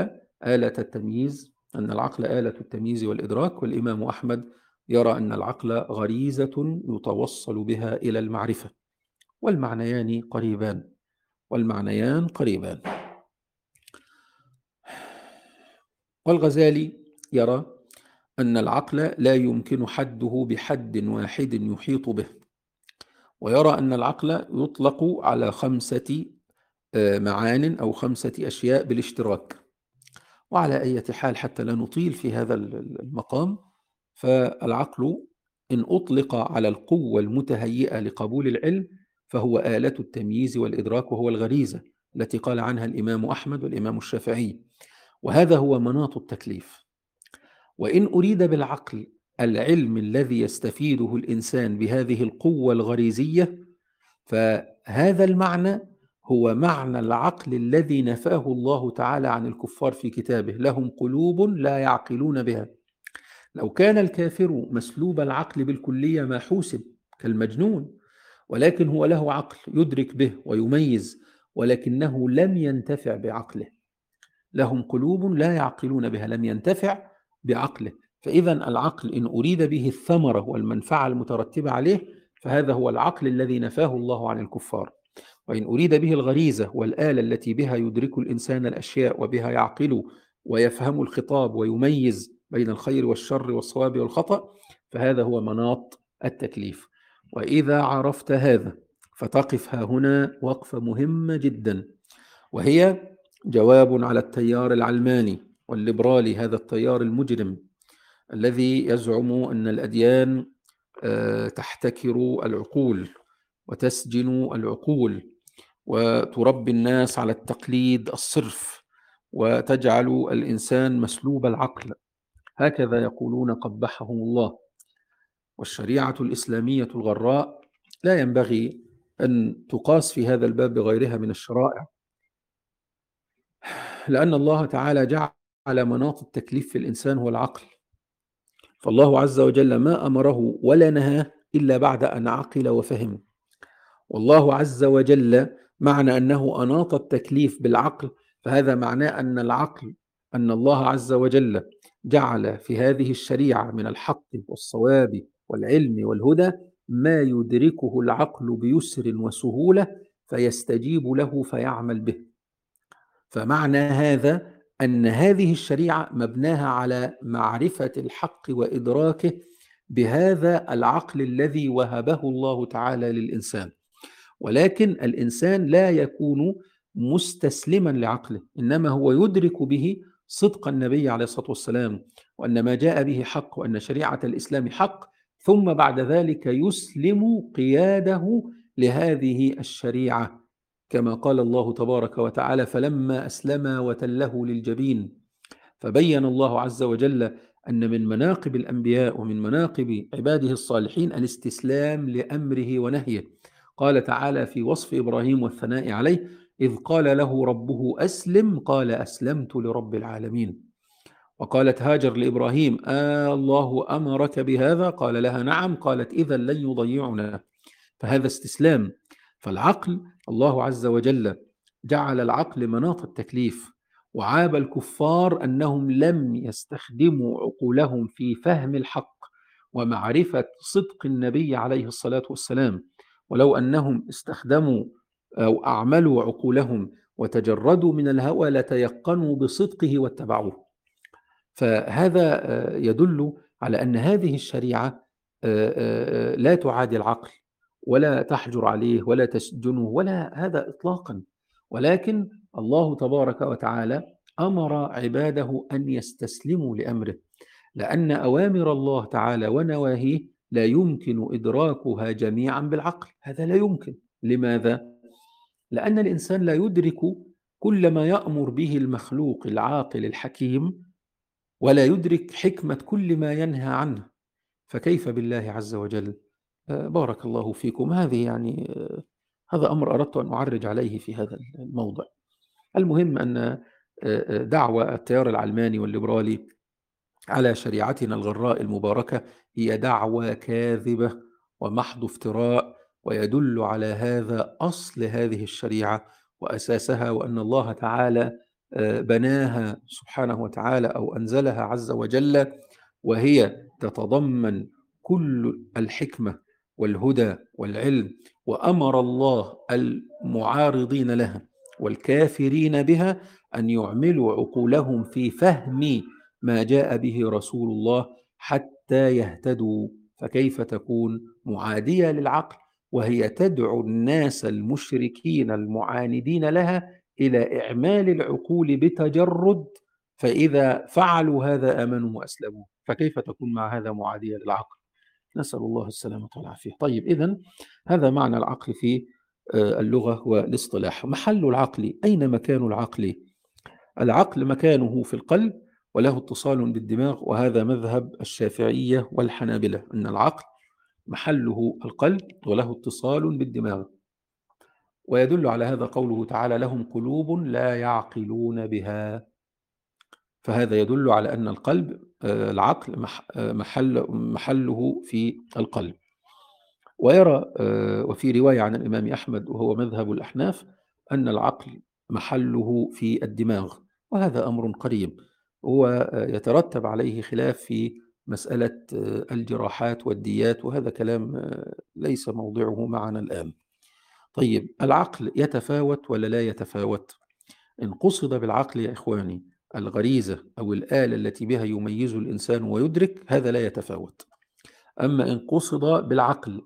آلة التمييز أن العقل آلة التمييز والإدراك. والإمام أحمد يرى أن العقل غريزة يتوصل بها إلى المعرفة. والمعنيان قريبان. والمعنيان قريبان. والغزالي يرى أن العقل لا يمكن حده بحد واحد يحيط به ويرى أن العقل يطلق على خمسة معان أو خمسة أشياء بالاشتراك. وعلى أي حال حتى لا نطيل في هذا المقام فالعقل إن أطلق على القوة المتهيئة لقبول العلم فهو آلة التمييز والإدراك وهو الغريزة التي قال عنها الإمام أحمد والإمام الشافعي. وهذا هو مناط التكليف. وإن أريد بالعقل العلم الذي يستفيده الإنسان بهذه القوة الغريزية فهذا المعنى هو معنى العقل الذي نفاه الله تعالى عن الكفار في كتابه. لهم قلوب لا يعقلون بها. لو كان الكافر مسلوب العقل بالكلية ما حوسب كالمجنون ولكن هو له عقل يدرك به ويميز ولكنه لم ينتفع بعقله. لهم قلوب لا يعقلون بها لم ينتفع بعقله. فإذا العقل إن أريد به الثمرة والمنفعة المترتبة عليه فهذا هو العقل الذي نفاه الله عن الكفار. وإن أريد به الغريزة والآلة التي بها يدرك الإنسان الأشياء وبها يعقل ويفهم الخطاب ويميز بين الخير والشر والصواب والخطأ فهذا هو مناط التكليف. وإذا عرفت هذا فتقف ها هنا وقفة مهمة جدا وهي جواب على التيار العلماني والليبرالي هذا التيار المجرم الذي يزعم أن الأديان تحتكر العقول وتسجن العقول وتربي الناس على التقليد الصرف وتجعل الإنسان مسلوب العقل. هكذا يقولون قبحهم الله. والشريعة الإسلامية الغراء لا ينبغي أن تقاس في هذا الباب بغيرها من الشرائع. لأن الله تعالى جعل مناط التكليف في الإنسان هو العقل. فالله عز وجل ما أمره ولا نهاه إلا بعد أن عقل وفهم. والله عز وجل معنى أنه أناط التكليف بالعقل فهذا معناه أن العقل أن الله عز وجل جعل في هذه الشريعة من الحق والصواب والعلم والهدى ما يدركه العقل بيسر وسهولة فيستجيب له فيعمل به. فمعنى هذا أن هذه الشريعة مبناها على معرفة الحق وإدراكه بهذا العقل الذي وهبه الله تعالى للإنسان. ولكن الإنسان لا يكون مستسلما لعقله إنما هو يدرك به صدق النبي عليه الصلاة والسلام وأن ما جاء به حق وأن شريعة الإسلام حق ثم بعد ذلك يسلم قياده لهذه الشريعة. كما قال الله تبارك وتعالى فلما أسلم وتله للجبين فبين الله عز وجل أن من مناقب الأنبياء ومن مناقب عباده الصالحين الاستسلام لأمره ونهيه. قال تعالى في وصف إبراهيم والثناء عليه إذ قال له ربه أسلم قال أسلمت لرب العالمين. وقالت هاجر لإبراهيم آه الله أمرك بهذا؟ قال لها نعم. قالت إذا لن يضيعنا. فهذا استسلام. فالعقل الله عز وجل جعل العقل مناط التكليف وعاب الكفار أنهم لم يستخدموا عقولهم في فهم الحق ومعرفة صدق النبي عليه الصلاة والسلام. ولو أنهم استخدموا أو أعملوا عقولهم وتجردوا من الهوى لتيقنوا بصدقه واتبعوه. فهذا يدل على أن هذه الشريعة لا تعادي العقل. ولا تحجر عليه ولا تسجنه ولا هذا إطلاقا. ولكن الله تبارك وتعالى أمر عباده أن يستسلموا لأمره لأن أوامر الله تعالى ونواهيه لا يمكن إدراكها جميعا بالعقل. هذا لا يمكن. لماذا؟ لأن الإنسان لا يدرك كل ما يأمر به المخلوق العاقل الحكيم ولا يدرك حكمة كل ما ينهى عنه. فكيف بالله عز وجل؟ بارك الله فيكم. هذه يعني هذا أمر أردت أن أعرج عليه في هذا الموضع. المهم أن دعوة التيار العلماني والليبرالي على شريعتنا الغراء المباركة هي دعوى كاذبة ومحض افتراء ويدل على هذا أصل هذه الشريعة وأساسها وأن الله تعالى آه، بناها سبحانه وتعالى أو أنزلها عز وجل وهي تتضمن كل الحكمة والهدى والعلم وأمر الله المعارضين لها والكافرين بها أن يعملوا عقولهم في فهم ما جاء به رسول الله حتى يهتدوا. فكيف تكون معادية للعقل وهي تدعو الناس المشركين المعاندين لها إلى إعمال العقول بتجرد؟ فإذا فعلوا هذا آمنوا وأسلموا. فكيف تكون مع هذا معادية للعقل؟ نسأل الله السلامة والعافية. طيب إذن هذا معنى العقل في آه، اللغة والاصطلاح. محل العقل أين مكان العقل؟ العقل مكانه في القلب وله اتصال بالدماغ وهذا مذهب الشافعية والحنابلة أن العقل محله القلب وله اتصال بالدماغ. ويدل على هذا قوله تعالى لهم قلوب لا يعقلون بها فهذا يدل على أن القلب آه، العقل آه، محل محله في القلب. ويرى آه، وفي رواية عن الإمام أحمد وهو مذهب الأحناف أن العقل محله في الدماغ وهذا أمر قريب. هو يترتب عليه خلاف في مسألة الجراحات والديات وهذا كلام ليس موضعه معنا الآن. طيب العقل يتفاوت ولا لا يتفاوت؟ إن قصد بالعقل يا إخواني الغريزة أو الآلة التي بها يميز الإنسان ويدرك هذا لا يتفاوت. أما إن قصد بالعقل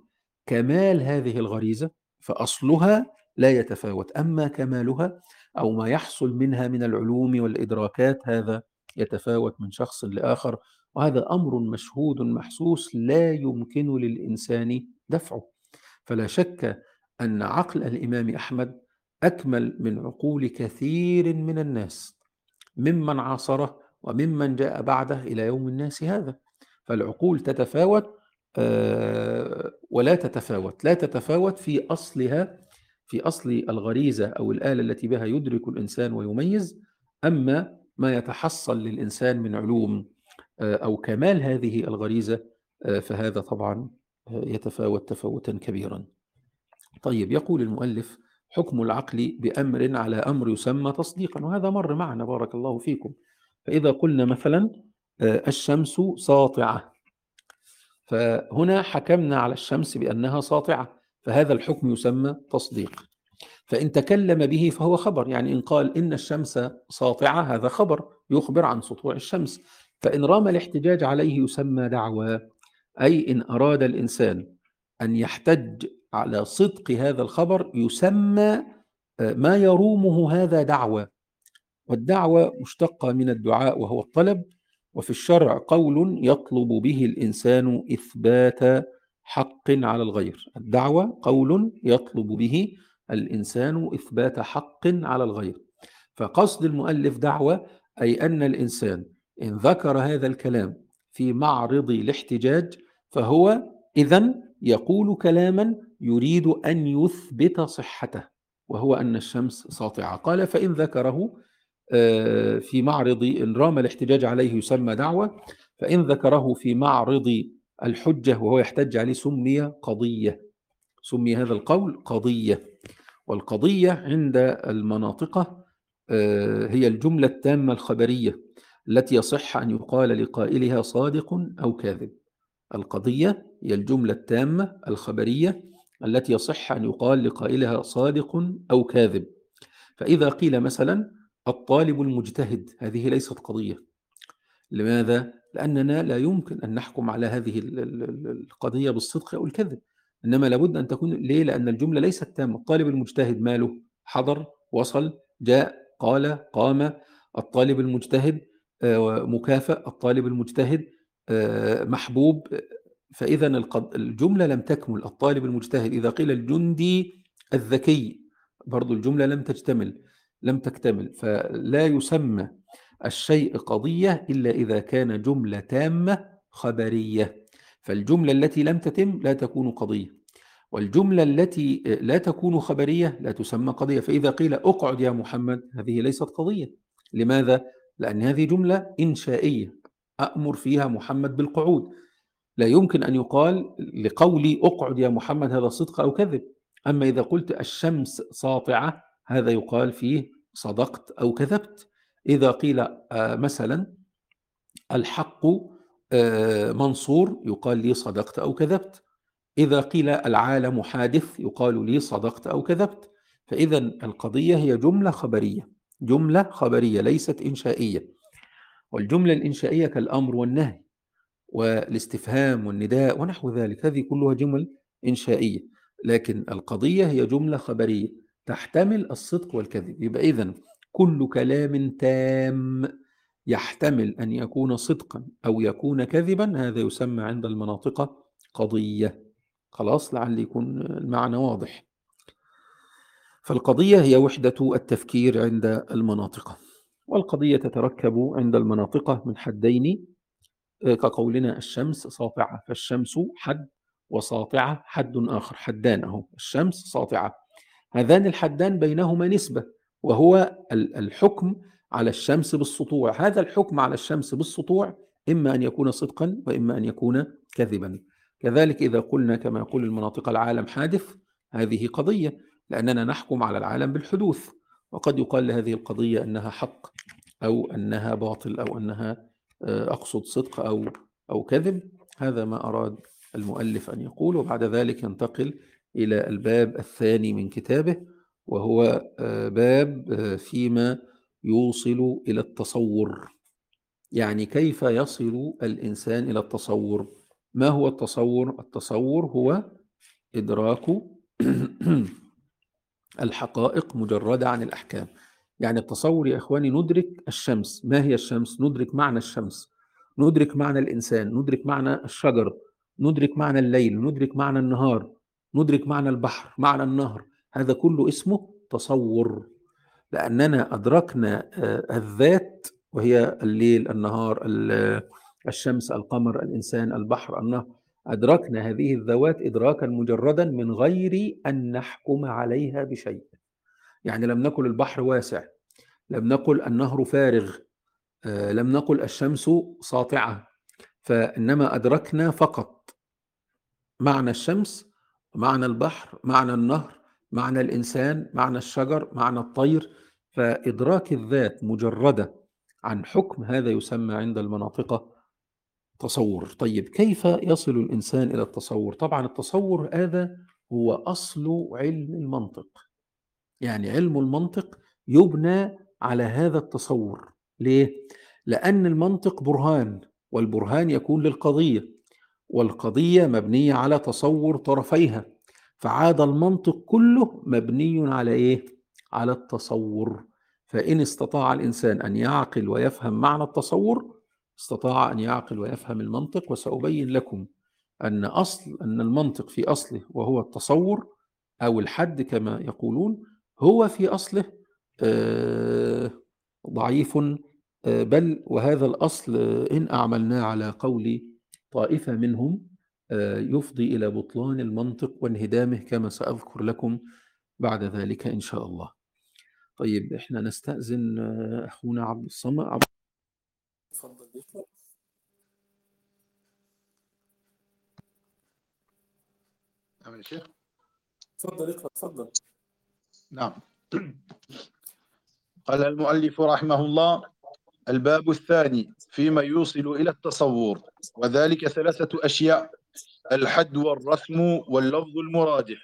كمال هذه الغريزة فأصلها لا يتفاوت. أما كمالها أو ما يحصل منها من العلوم والإدراكات هذا يتفاوت من شخص لآخر وهذا أمر مشهود محسوس لا يمكن للإنسان دفعه. فلا شك أن عقل الإمام أحمد أكمل من عقول كثير من الناس. ممن عاصره وممن جاء بعده إلى يوم الناس هذا. فالعقول تتفاوت آه، ولا تتفاوت. لا تتفاوت في أصلها في أصل الغريزة أو الآلة التي بها يدرك الإنسان ويميز أما ما يتحصل للإنسان من علوم آه، أو كمال هذه الغريزة آه، فهذا طبعا يتفاوت تفاوتا كبيرا. طيب يقول المؤلف حكم العقل بأمر على أمر يسمى تصديقا. وهذا مر معنا بارك الله فيكم. فإذا قلنا مثلا آه، الشمس ساطعة. فهنا حكمنا على الشمس بأنها ساطعة. فهذا الحكم يسمى تصديق. فإن تكلم به فهو خبر. يعني إن قال إن الشمس ساطعة هذا خبر يخبر عن سطوع الشمس. فإن رام الاحتجاج عليه يسمى دعوى. أي إن أراد الإنسان أن يحتج على صدق هذا الخبر يسمى آه، ما يرومه هذا دعوة. والدعوة مشتقة من الدعاء وهو الطلب وفي الشرع قول يطلب به الإنسان إثبات حق على الغير. الدعوة قول يطلب به الإنسان إثبات حق على الغير. فقصد المؤلف دعوة أي أن الإنسان إن ذكر هذا الكلام في معرض الاحتجاج فهو إذا يقول كلاما يريد أن يثبت صحته وهو أن الشمس ساطعة. قال فإن ذكره آه، في معرض إن رام الاحتجاج عليه يسمى دعوة فإن ذكره في معرض الحجة وهو يحتج عليه سمي قضية. سمي هذا القول قضية. والقضية عند المناطقة آه، هي الجملة التامة الخبرية التي يصح أن يقال لقائلها صادق أو كاذب. القضية هي الجملة التامة الخبرية التي يصح أن يقال لقائلها صادق أو كاذب. فإذا قيل مثلا الطالب المجتهد هذه ليست قضية. لماذا؟ لأننا لا يمكن أن نحكم على هذه القضية بالصدق أو الكذب. إنما لابد أن تكون ليه؟ لأن الجملة ليست تامة. الطالب المجتهد ماله؟ حضر وصل جاء قال قام. الطالب المجتهد آه، مكافأ الطالب المجتهد محبوب. فإذا الجملة لم تكمل الطالب المجتهد إذا قيل الجندي الذكي برضو الجملة لم تجتمل لم تكتمل. فلا يسمى الشيء قضية إلا إذا كان جملة تامة خبرية. فالجملة التي لم تتم لا تكون قضية. والجملة التي لا تكون خبرية لا تسمى قضية. فإذا قيل أقعد يا محمد هذه ليست قضية. لماذا؟ لأن هذه جملة إنشائية. أأمر فيها محمد بالقعود. لا يمكن أن يقال لقولي أقعد يا محمد هذا صدق أو كذب. أما إذا قلت الشمس ساطعة هذا يقال فيه صدقت أو كذبت. إذا قيل آه، مثلا الحق آه، منصور يقال لي صدقت أو كذبت. إذا قيل العالم حادث يقال لي صدقت أو كذبت. فإذا القضية هي جملة خبرية. جملة خبرية ليست إنشائية. والجملة الإنشائية كالأمر والنهي والاستفهام والنداء ونحو ذلك. هذه كلها جمل إنشائية لكن القضية هي جملة خبرية تحتمل الصدق والكذب. يبقى إذن كل كلام تام يحتمل أن يكون صدقا أو يكون كذبا. هذا يسمى عند المناطق قضية. خلاص لعل يكون المعنى واضح. فالقضية هي وحدة التفكير عند المناطق. والقضية تتركب عند المناطق من حدين كقولنا الشمس ساطعة فالشمس حد وساطعة حد آخر حدان أهو الشمس ساطعة. هذان الحدان بينهما نسبة وهو الحكم على الشمس بالسطوع. هذا الحكم على الشمس بالسطوع إما أن يكون صدقا وإما أن يكون كذبا. كذلك إذا قلنا كما يقول المناطق العالم حادث هذه قضية لأننا نحكم على العالم بالحدوث. وقد يقال لهذه القضية أنها حق. أو أنها باطل أو أنها آه، أقصد صدق أو أو كذب هذا ما أراد المؤلف أن يقول وبعد ذلك ينتقل إلى الباب الثاني من كتابه وهو آه، باب آه، فيما يوصل إلى التصور. يعني كيف يصل الإنسان إلى التصور؟ ما هو التصور؟ التصور هو إدراك الحقائق مجردة عن الأحكام. يعني التصور يا إخواني ندرك الشمس. ما هي الشمس؟ ندرك معنى الشمس. ندرك معنى الإنسان. ندرك معنى الشجر. ندرك معنى الليل. ندرك معنى النهار. ندرك معنى البحر. معنى النهر. هذا كله اسمه تصور. لأننا أدركنا آه، الذات وهي الليل النهار الشمس القمر الإنسان البحر النهر. أدركنا هذه الذوات إدراكا مجردا من غير أن نحكم عليها بشيء. يعني لم نقل البحر واسع لم نقل النهر فارغ آه، لم نقل الشمس ساطعة فإنما أدركنا فقط معنى الشمس معنى البحر معنى النهر معنى الإنسان معنى الشجر معنى الطير فإدراك الذات مجردة عن حكم هذا يسمى عند المناطق تصور. طيب كيف يصل الإنسان إلى التصور؟ طبعا التصور هذا هو أصل علم المنطق. يعني علم المنطق يبنى على هذا التصور ليه؟ لأن المنطق برهان والبرهان يكون للقضية والقضية مبنية على تصور طرفيها فعاد المنطق كله مبني على إيه؟ على التصور فإن استطاع الإنسان أن يعقل ويفهم معنى التصور استطاع أن يعقل ويفهم المنطق وسأبين لكم أن أصل أن المنطق في أصله وهو التصور أو الحد كما يقولون هو في أصله آه، ضعيف آه، بل وهذا الأصل إن أعملناه على قول طائفة منهم آه، يفضي إلى بطلان المنطق وانهدامه كما سأذكر لكم بعد ذلك إن شاء الله. طيب إحنا نستأذن أخونا عبد الصمد. عبد تفضل نعم يا شيخ. تفضل اقرأ تفضل نعم. قال المؤلف رحمه الله الباب الثاني فيما يوصل إلى التصور وذلك ثلاثة أشياء الحد والرسم واللفظ المرادف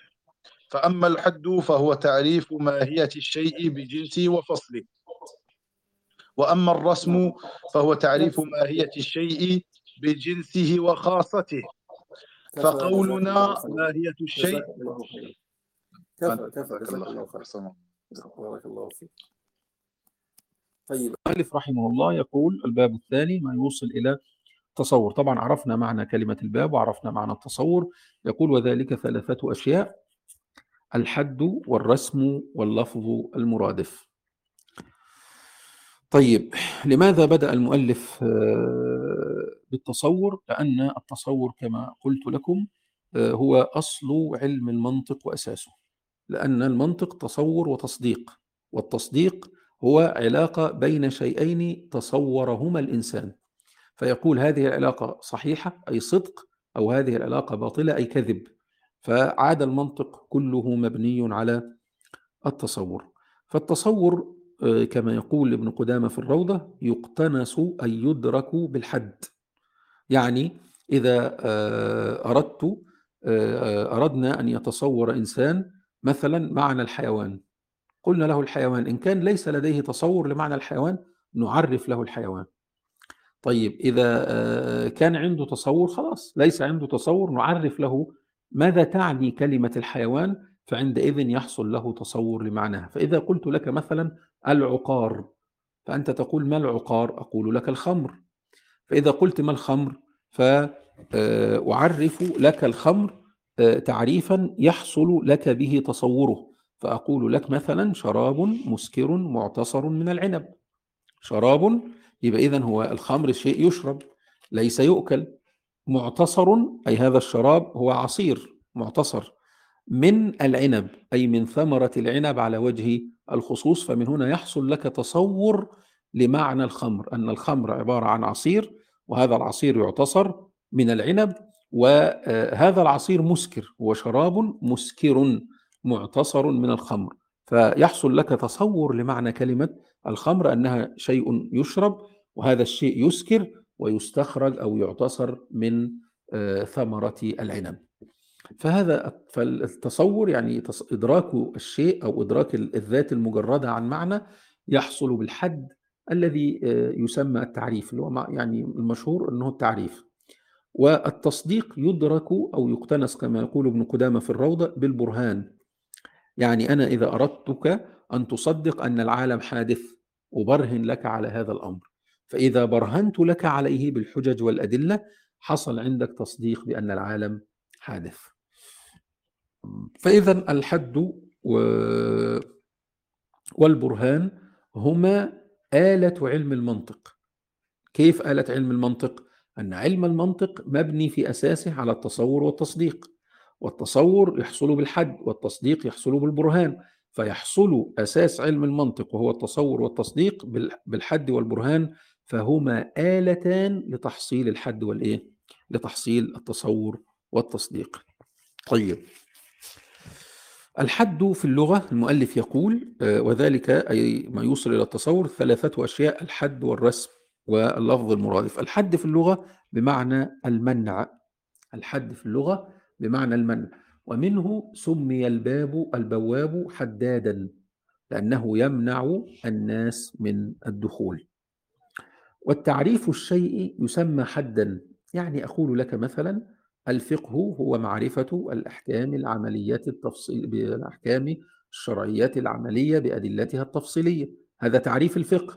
فأما الحد فهو تعريف ماهية الشيء بجنسه وفصله. وأما الرسم فهو تعريف ماهية الشيء بجنسه وخاصته. فقولنا ماهية الشيء كفى كفى بارك الله فيك. طيب. المؤلف رحمه الله يقول الباب الثاني ما يوصل إلى تصور طبعا عرفنا معنى كلمة الباب وعرفنا معنى التصور. يقول وذلك ثلاثة أشياء. الحد والرسم واللفظ المرادف. طيب لماذا بدأ المؤلف آه، بالتصور؟ لأن التصور كما قلت لكم آه، هو أصل علم المنطق وأساسه. لأن المنطق تصور وتصديق والتصديق هو علاقة بين شيئين تصورهما الإنسان. فيقول هذه العلاقة صحيحة أي صدق أو هذه العلاقة باطلة أي كذب. فعاد المنطق كله مبني على التصور. فالتصور آه، كما يقول ابن قدامة في الروضة يقتنس أي يدرك بالحد. يعني إذا آه، أردت آه، أردنا أن يتصور إنسان مثلا معنى الحيوان. قلنا له الحيوان إن كان ليس لديه تصور لمعنى الحيوان نعرف له الحيوان. طيب إذا كان عنده تصور خلاص ليس عنده تصور نعرف له ماذا تعني كلمة الحيوان فعندئذ يحصل له تصور لمعناها. فإذا قلت لك مثلا العقار فأنت تقول ما العقار؟ أقول لك الخمر. فإذا قلت ما الخمر فأعرف لك الخمر آه، تعريفا يحصل لك به تصوره. فأقول لك مثلا شراب مسكر معتصر من العنب. شراب يبقى إذن هو الخمر شيء يشرب ليس يؤكل. معتصر أي هذا الشراب هو عصير معتصر من العنب أي من ثمرة العنب على وجه الخصوص. فمن هنا يحصل لك تصور لمعنى الخمر أن الخمر عبارة عن عصير وهذا العصير يعتصر من العنب. وهذا العصير مسكر هو شراب مسكر معتصر من الخمر. فيحصل لك تصور لمعنى كلمة الخمر أنها شيء يشرب وهذا الشيء يسكر ويستخرج أو يعتصر من آه، ثمرة العنب. فهذا فالتصور يعني إدراك الشيء أو إدراك الذات المجردة عن معنى يحصل بالحد الذي آه، يسمى التعريف اللي هو يعني المشهور أنه التعريف. والتصديق يدرك أو يقتنس كما يقول ابن قدامة في الروضة بالبرهان. يعني أنا إذا أردتك أن تصدق أن العالم حادث أبرهن لك على هذا الأمر. فإذا برهنت لك عليه بالحجج والأدلة حصل عندك تصديق بأن العالم حادث. فإذا الحد والبرهان هما آلة علم المنطق. كيف آلة علم المنطق؟ أن علم المنطق مبني في أساسه على التصور والتصديق. والتصور يحصل بالحد والتصديق يحصل بالبرهان. فيحصل أساس علم المنطق وهو التصور والتصديق بالحد والبرهان فهما آلتان لتحصيل الحد والإيه؟ لتحصيل التصور والتصديق. طيب. الحد في اللغة المؤلف يقول آه، وذلك أي ما يوصل إلى التصور ثلاثة أشياء الحد والرسم واللفظ المرادف الحد في اللغة بمعنى المنع الحد في اللغة بمعنى المنع. ومنه سمي الباب البواب حدادا لأنه يمنع الناس من الدخول. والتعريف الشيء يسمى حدا يعني أقول لك مثلا الفقه هو معرفة الأحكام العملية التفصيل بالأحكام الشرعيات العملية بأدلتها التفصيلية. هذا تعريف الفقه.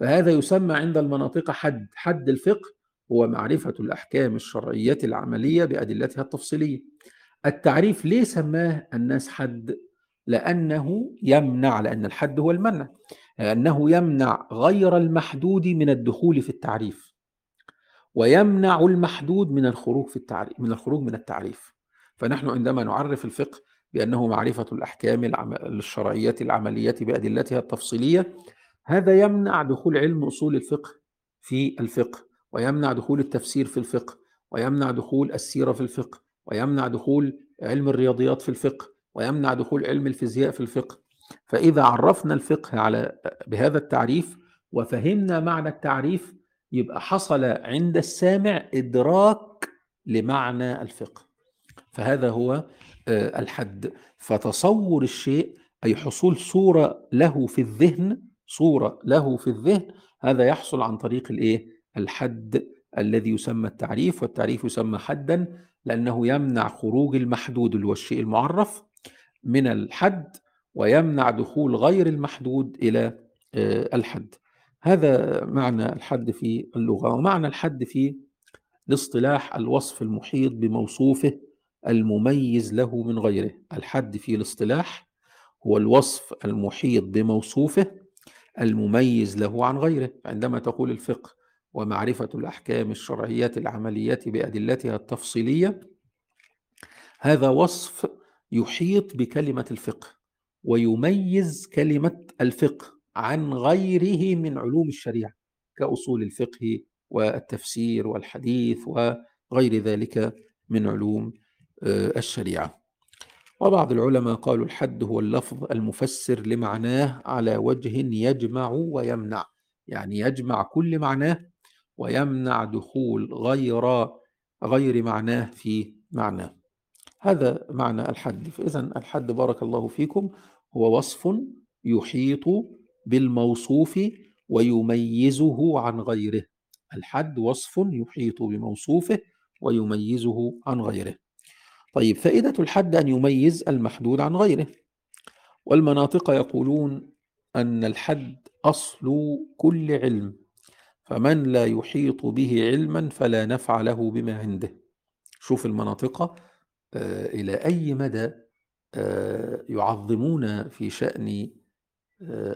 فهذا يسمى عند المناطق حد. حد الفقه هو معرفة الأحكام الشرعية العملية بأدلتها التفصيلية. التعريف ليه سماه الناس حد؟ لأنه يمنع لأن الحد هو المنع. لأنه يمنع غير المحدود من الدخول في التعريف. ويمنع المحدود من الخروج في التعريف من الخروج من التعريف. فنحن عندما نعرف الفقه بأنه معرفة الأحكام الشرعية العملية بأدلتها التفصيلية هذا يمنع دخول علم أصول الفقه في الفقه ويمنع دخول التفسير في الفقه ويمنع دخول السيرة في الفقه ويمنع دخول علم الرياضيات في الفقه ويمنع دخول علم الفيزياء في الفقه. فإذا عرفنا الفقه على بهذا التعريف وفهمنا معنى التعريف يبقى حصل عند السامع إدراك لمعنى الفقه. فهذا هو آه، الحد. فتصور الشيء أي حصول صورة له في الذهن صورة له في الذهن هذا يحصل عن طريق الإيه؟ الحد الذي يسمى التعريف والتعريف يسمى حدا لأنه يمنع خروج المحدود اللي هو الشيء المعرف من الحد ويمنع دخول غير المحدود إلى آه، الحد هذا معنى الحد في اللغة ومعنى الحد في الاصطلاح الوصف المحيط بموصوفه المميز له من غيره الحد في الاصطلاح هو الوصف المحيط بموصوفه المميز له عن غيره. عندما تقول الفقه ومعرفة الأحكام الشرعيات العملية بأدلتها التفصيلية هذا وصف يحيط بكلمة الفقه ويميز كلمة الفقه عن غيره من علوم الشريعة كأصول الفقه والتفسير والحديث وغير ذلك من علوم الشريعة. وبعض العلماء قالوا الحد هو اللفظ المفسر لمعناه على وجه يجمع ويمنع يعني يجمع كل معناه ويمنع دخول غير غير معناه في معناه. هذا معنى الحد. فإذا الحد بارك الله فيكم هو وصف يحيط بالموصوف ويميزه عن غيره. الحد وصف يحيط بموصوفه ويميزه عن غيره. طيب فائدة الحد أن يميز المحدود عن غيره. والمناطق يقولون أن الحد أصل كل علم فمن لا يحيط به علما فلا نفع له بما عنده. شوف المناطق إلى أي مدى يعظمون في شأن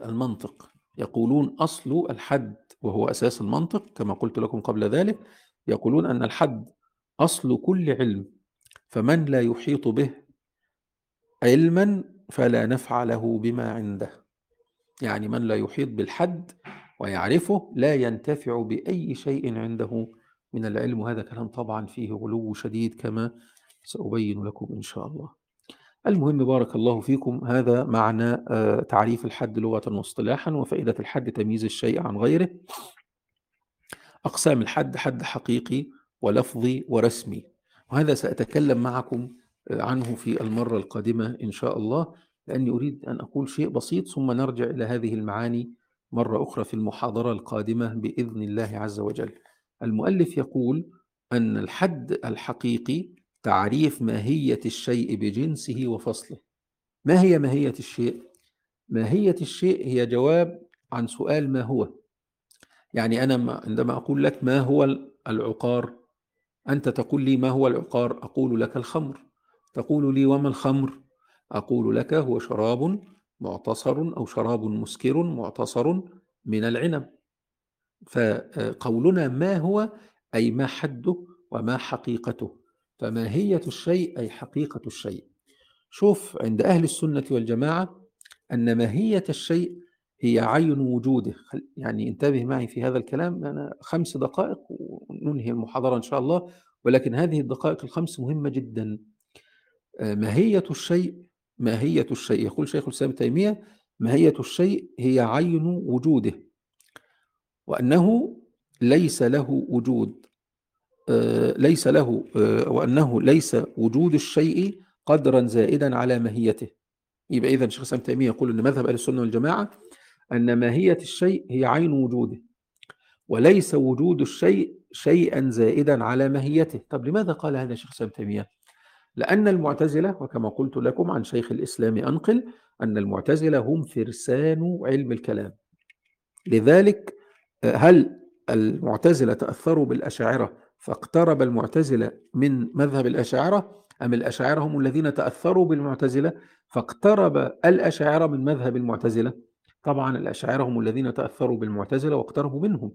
المنطق. يقولون أصل الحد وهو أساس المنطق كما قلت لكم قبل ذلك يقولون أن الحد أصل كل علم. فمن لا يحيط به علما فلا نفع له بما عنده. يعني من لا يحيط بالحد ويعرفه لا ينتفع بأي شيء عنده من العلم. وهذا كلام طبعا فيه غلو شديد كما سأبين لكم إن شاء الله. المهم بارك الله فيكم. هذا معنى تعريف الحد لغة واصطلاحا وفائدة الحد تمييز الشيء عن غيره. أقسام الحد حد حقيقي ولفظي ورسمي. وهذا سأتكلم معكم عنه في المرة القادمة إن شاء الله لأني أريد أن أقول شيء بسيط ثم نرجع إلى هذه المعاني مرة أخرى في المحاضرة القادمة بإذن الله عز وجل. المؤلف يقول أن الحد الحقيقي تعريف ماهية الشيء بجنسه وفصله. ما هي ماهية الشيء؟ ماهية الشيء هي جواب عن سؤال ما هو. يعني أنا عندما أقول لك ما هو العقار أنت تقول لي ما هو العقار؟ أقول لك الخمر. تقول لي وما الخمر؟ أقول لك هو شراب معتصر أو شراب مسكر معتصر من العنب. فقولنا ما هو أي ما حده وما حقيقته. فماهية الشيء أي حقيقة الشيء؟ شوف عند أهل السنة والجماعة أن ماهية الشيء هي عين وجوده. يعني انتبه معي في هذا الكلام أنا خمس دقائق وننهي المحاضرة إن شاء الله ولكن هذه الدقائق الخمس مهمة جدا. ماهية الشيء ماهية الشيء يقول شيخ الإسلام تيمية ماهية الشيء هي عين وجوده وأنه ليس له وجود ليس له وأنه ليس وجود الشيء قدرا زائدا على ماهيته. يبقى إذا شيخ الإسلام تيمية يقول أن مذهب أهل السنة والجماعة أن ماهية الشيء هي عين وجوده وليس وجود الشيء شيئا زائدا على ماهيته. طب لماذا قال هذا شيخ الإسلام تيمية؟ لأن المعتزلة وكما قلت لكم عن شيخ الإسلام أنقل أن المعتزلة هم فرسان علم الكلام. لذلك هل المعتزلة تأثروا بالأشاعرة فاقترب المعتزلة من مذهب الأشاعرة؟ أم الأشاعرة هم الذين تأثروا بالمعتزلة فاقترب الأشاعرة من مذهب المعتزلة؟ طبعا الأشاعرة هم الذين تأثروا بالمعتزلة واقتربوا منهم.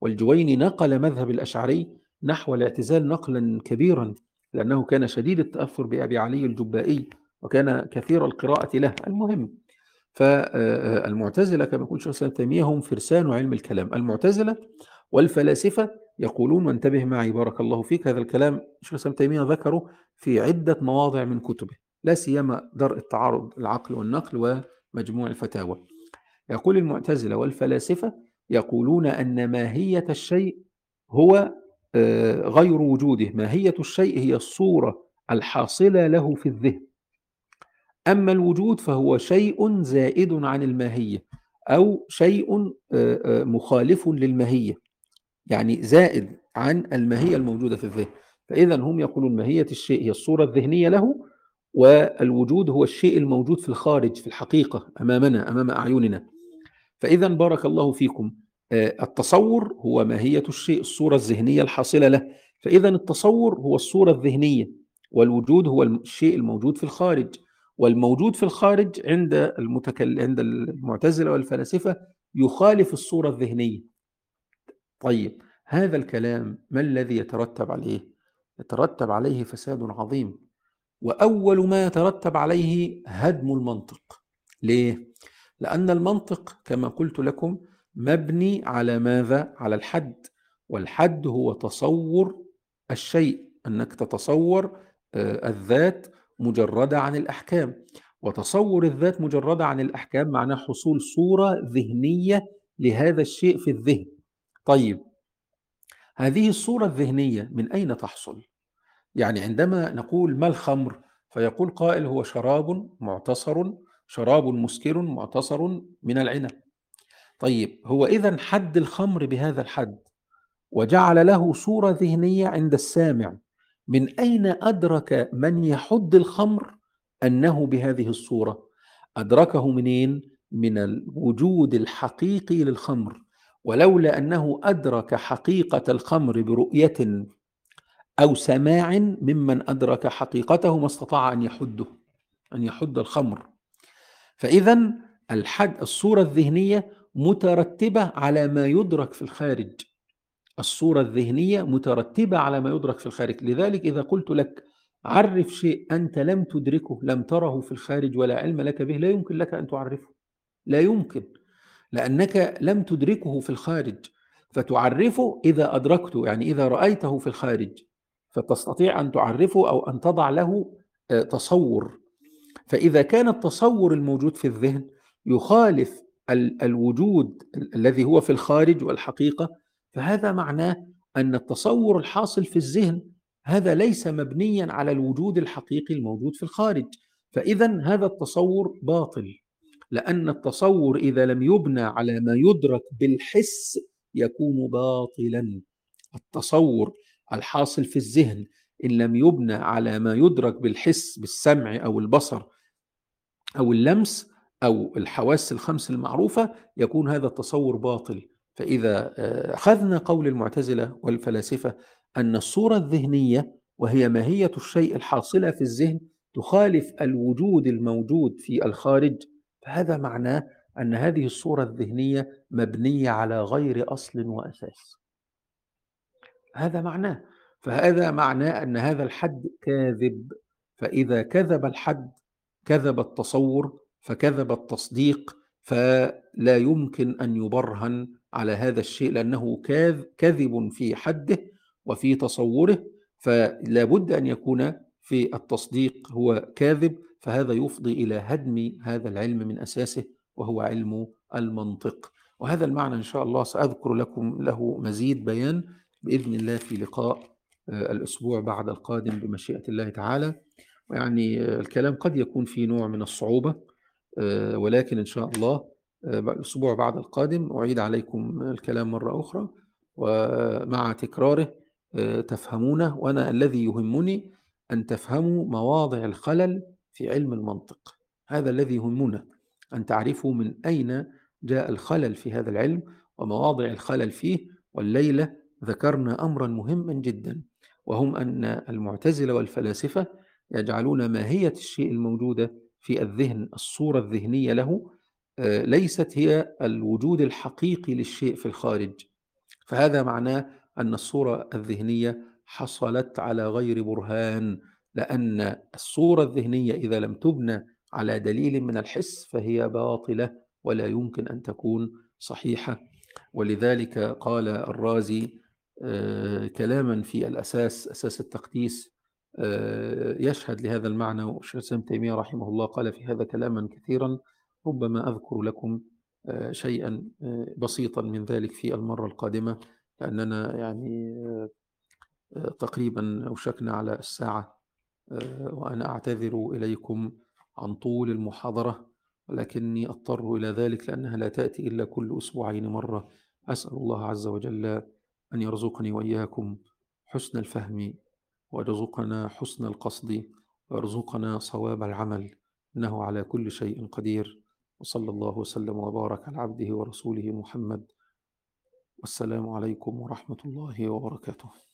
والجويني نقل مذهب الأشعري نحو الاعتزال نقلا كبيرا لأنه كان شديد التأثر بأبي علي الجبائي وكان كثير القراءة له المهم. فالمعتزلة كما يقول الإسلام تيمية هم فرسان علم الكلام. المعتزلة والفلاسفة يقولون وانتبه معي بارك الله فيك هذا الكلام شيخ الإسلام تيمية ذكره في عدة مواضع من كتبه لا سيما درء التعارض العقل والنقل ومجموع الفتاوى. يقول المعتزلة والفلاسفة يقولون أن ماهية الشيء هو غير وجوده. ماهية الشيء هي الصورة الحاصلة له في الذهن. أما الوجود فهو شيء زائد عن الماهية أو شيء مخالف للماهية. يعني زائد عن الماهية الموجودة في الذهن. فإذا هم يقولون ماهية الشيء هي الصورة الذهنية له والوجود هو الشيء الموجود في الخارج في الحقيقة أمامنا أمام أعيننا. فإذا بارك الله فيكم. التصور هو ماهية الشيء الصورة الذهنية الحاصلة له. فإذا التصور هو الصورة الذهنية والوجود هو الشيء الموجود في الخارج. والموجود في الخارج عند المتكلم عند المعتزلة والفلاسفة يخالف الصورة الذهنية. طيب هذا الكلام ما الذي يترتب عليه؟ يترتب عليه فساد عظيم. وأول ما يترتب عليه هدم المنطق. ليه؟ لأن المنطق كما قلت لكم مبني على ماذا؟ على الحد والحد هو تصور الشيء أنك تتصور آه، الذات مجردة عن الأحكام وتصور الذات مجردة عن الأحكام معناه حصول صورة ذهنية لهذا الشيء في الذهن طيب هذه الصورة الذهنية من أين تحصل؟ يعني عندما نقول ما الخمر فيقول قائل هو شراب معتصر شراب مسكر معتصر من العنب. طيب هو إذا حد الخمر بهذا الحد؟ وجعل له صورة ذهنية عند السامع. من أين أدرك من يحد الخمر أنه بهذه الصورة؟ أدركه منين؟ من الوجود الحقيقي للخمر. ولولا أنه أدرك حقيقة الخمر برؤية أو سماع ممن أدرك حقيقته ما استطاع أن يحده أن يحد الخمر. فإذا الحد الصورة الذهنية مترتبة على ما يدرك في الخارج. الصورة الذهنية مترتبة على ما يدرك في الخارج. لذلك إذا قلت لك عرف شيء أنت لم تدركه لم تره في الخارج ولا علم لك به لا يمكن لك أن تعرفه. لا يمكن. لأنك لم تدركه في الخارج. فتعرفه إذا أدركته يعني إذا رأيته في الخارج. فتستطيع أن تعرفه أو أن تضع له آه، تصور. فإذا كان التصور الموجود في الذهن يخالف الوجود الذي هو في الخارج والحقيقة فهذا معناه أن التصور الحاصل في الذهن هذا ليس مبنيا على الوجود الحقيقي الموجود في الخارج. فإذا هذا التصور باطل لأن التصور إذا لم يبنى على ما يدرك بالحس يكون باطلا. التصور الحاصل في الذهن إن لم يبنى على ما يدرك بالحس بالسمع أو البصر أو اللمس أو الحواس الخمس المعروفة يكون هذا التصور باطل. فإذا آه، أخذنا قول المعتزلة والفلاسفة أن الصورة الذهنية وهي ماهية الشيء الحاصلة في الذهن تخالف الوجود الموجود في الخارج فهذا معناه أن هذه الصورة الذهنية مبنية على غير أصل وأساس. هذا معناه. فهذا معناه أن هذا الحد كاذب. فإذا كذب الحد كذب التصور فكذب التصديق فلا يمكن أن يبرهن على هذا الشيء لأنه كذب في حده وفي تصوره فلا بد أن يكون في التصديق هو كاذب فهذا يفضي إلى هدم هذا العلم من أساسه وهو علم المنطق. وهذا المعنى إن شاء الله سأذكر لكم له مزيد بيان بإذن الله في لقاء آه، الأسبوع بعد القادم بمشيئة الله تعالى. يعني آه، الكلام قد يكون فيه نوع من الصعوبة آه، ولكن إن شاء الله الأسبوع بعد القادم أعيد عليكم الكلام مرة أخرى ومع تكراره تفهمونه وأنا الذي يهمني أن تفهموا مواضع الخلل في علم المنطق. هذا الذي يهمنا أن تعرفوا من أين جاء الخلل في هذا العلم ومواضع الخلل فيه والليلة ذكرنا أمرا مهما جدا وهم أن المعتزلة والفلاسفة يجعلون ماهية الشيء الموجودة في الذهن الصورة الذهنية له آه، ليست هي الوجود الحقيقي للشيء في الخارج. فهذا معناه أن الصورة الذهنية حصلت على غير برهان لأن الصورة الذهنية إذا لم تبنى على دليل من الحس فهي باطلة ولا يمكن أن تكون صحيحة. ولذلك قال الرازي آه، كلاما في الأساس أساس التقديس يشهد لهذا المعنى والشيخ الإسلام تيمية رحمه الله قال في هذا كلاما كثيرا ربما أذكر لكم آه، شيئا بسيطا من ذلك في المرة القادمة لأننا يعني تقريبا أوشكنا على الساعة وأنا أعتذر إليكم عن طول المحاضرة ولكني أضطر إلى ذلك لأنها لا تأتي إلا كل أسبوعين مرة. أسأل الله عز وجل أن يرزقني وإياكم حسن الفهم ويرزقنا حسن القصد ويرزقنا صواب العمل إنه على كل شيء قدير. وصلى الله وسلم وبارك على عبده ورسوله محمد. والسلام عليكم ورحمة الله وبركاته.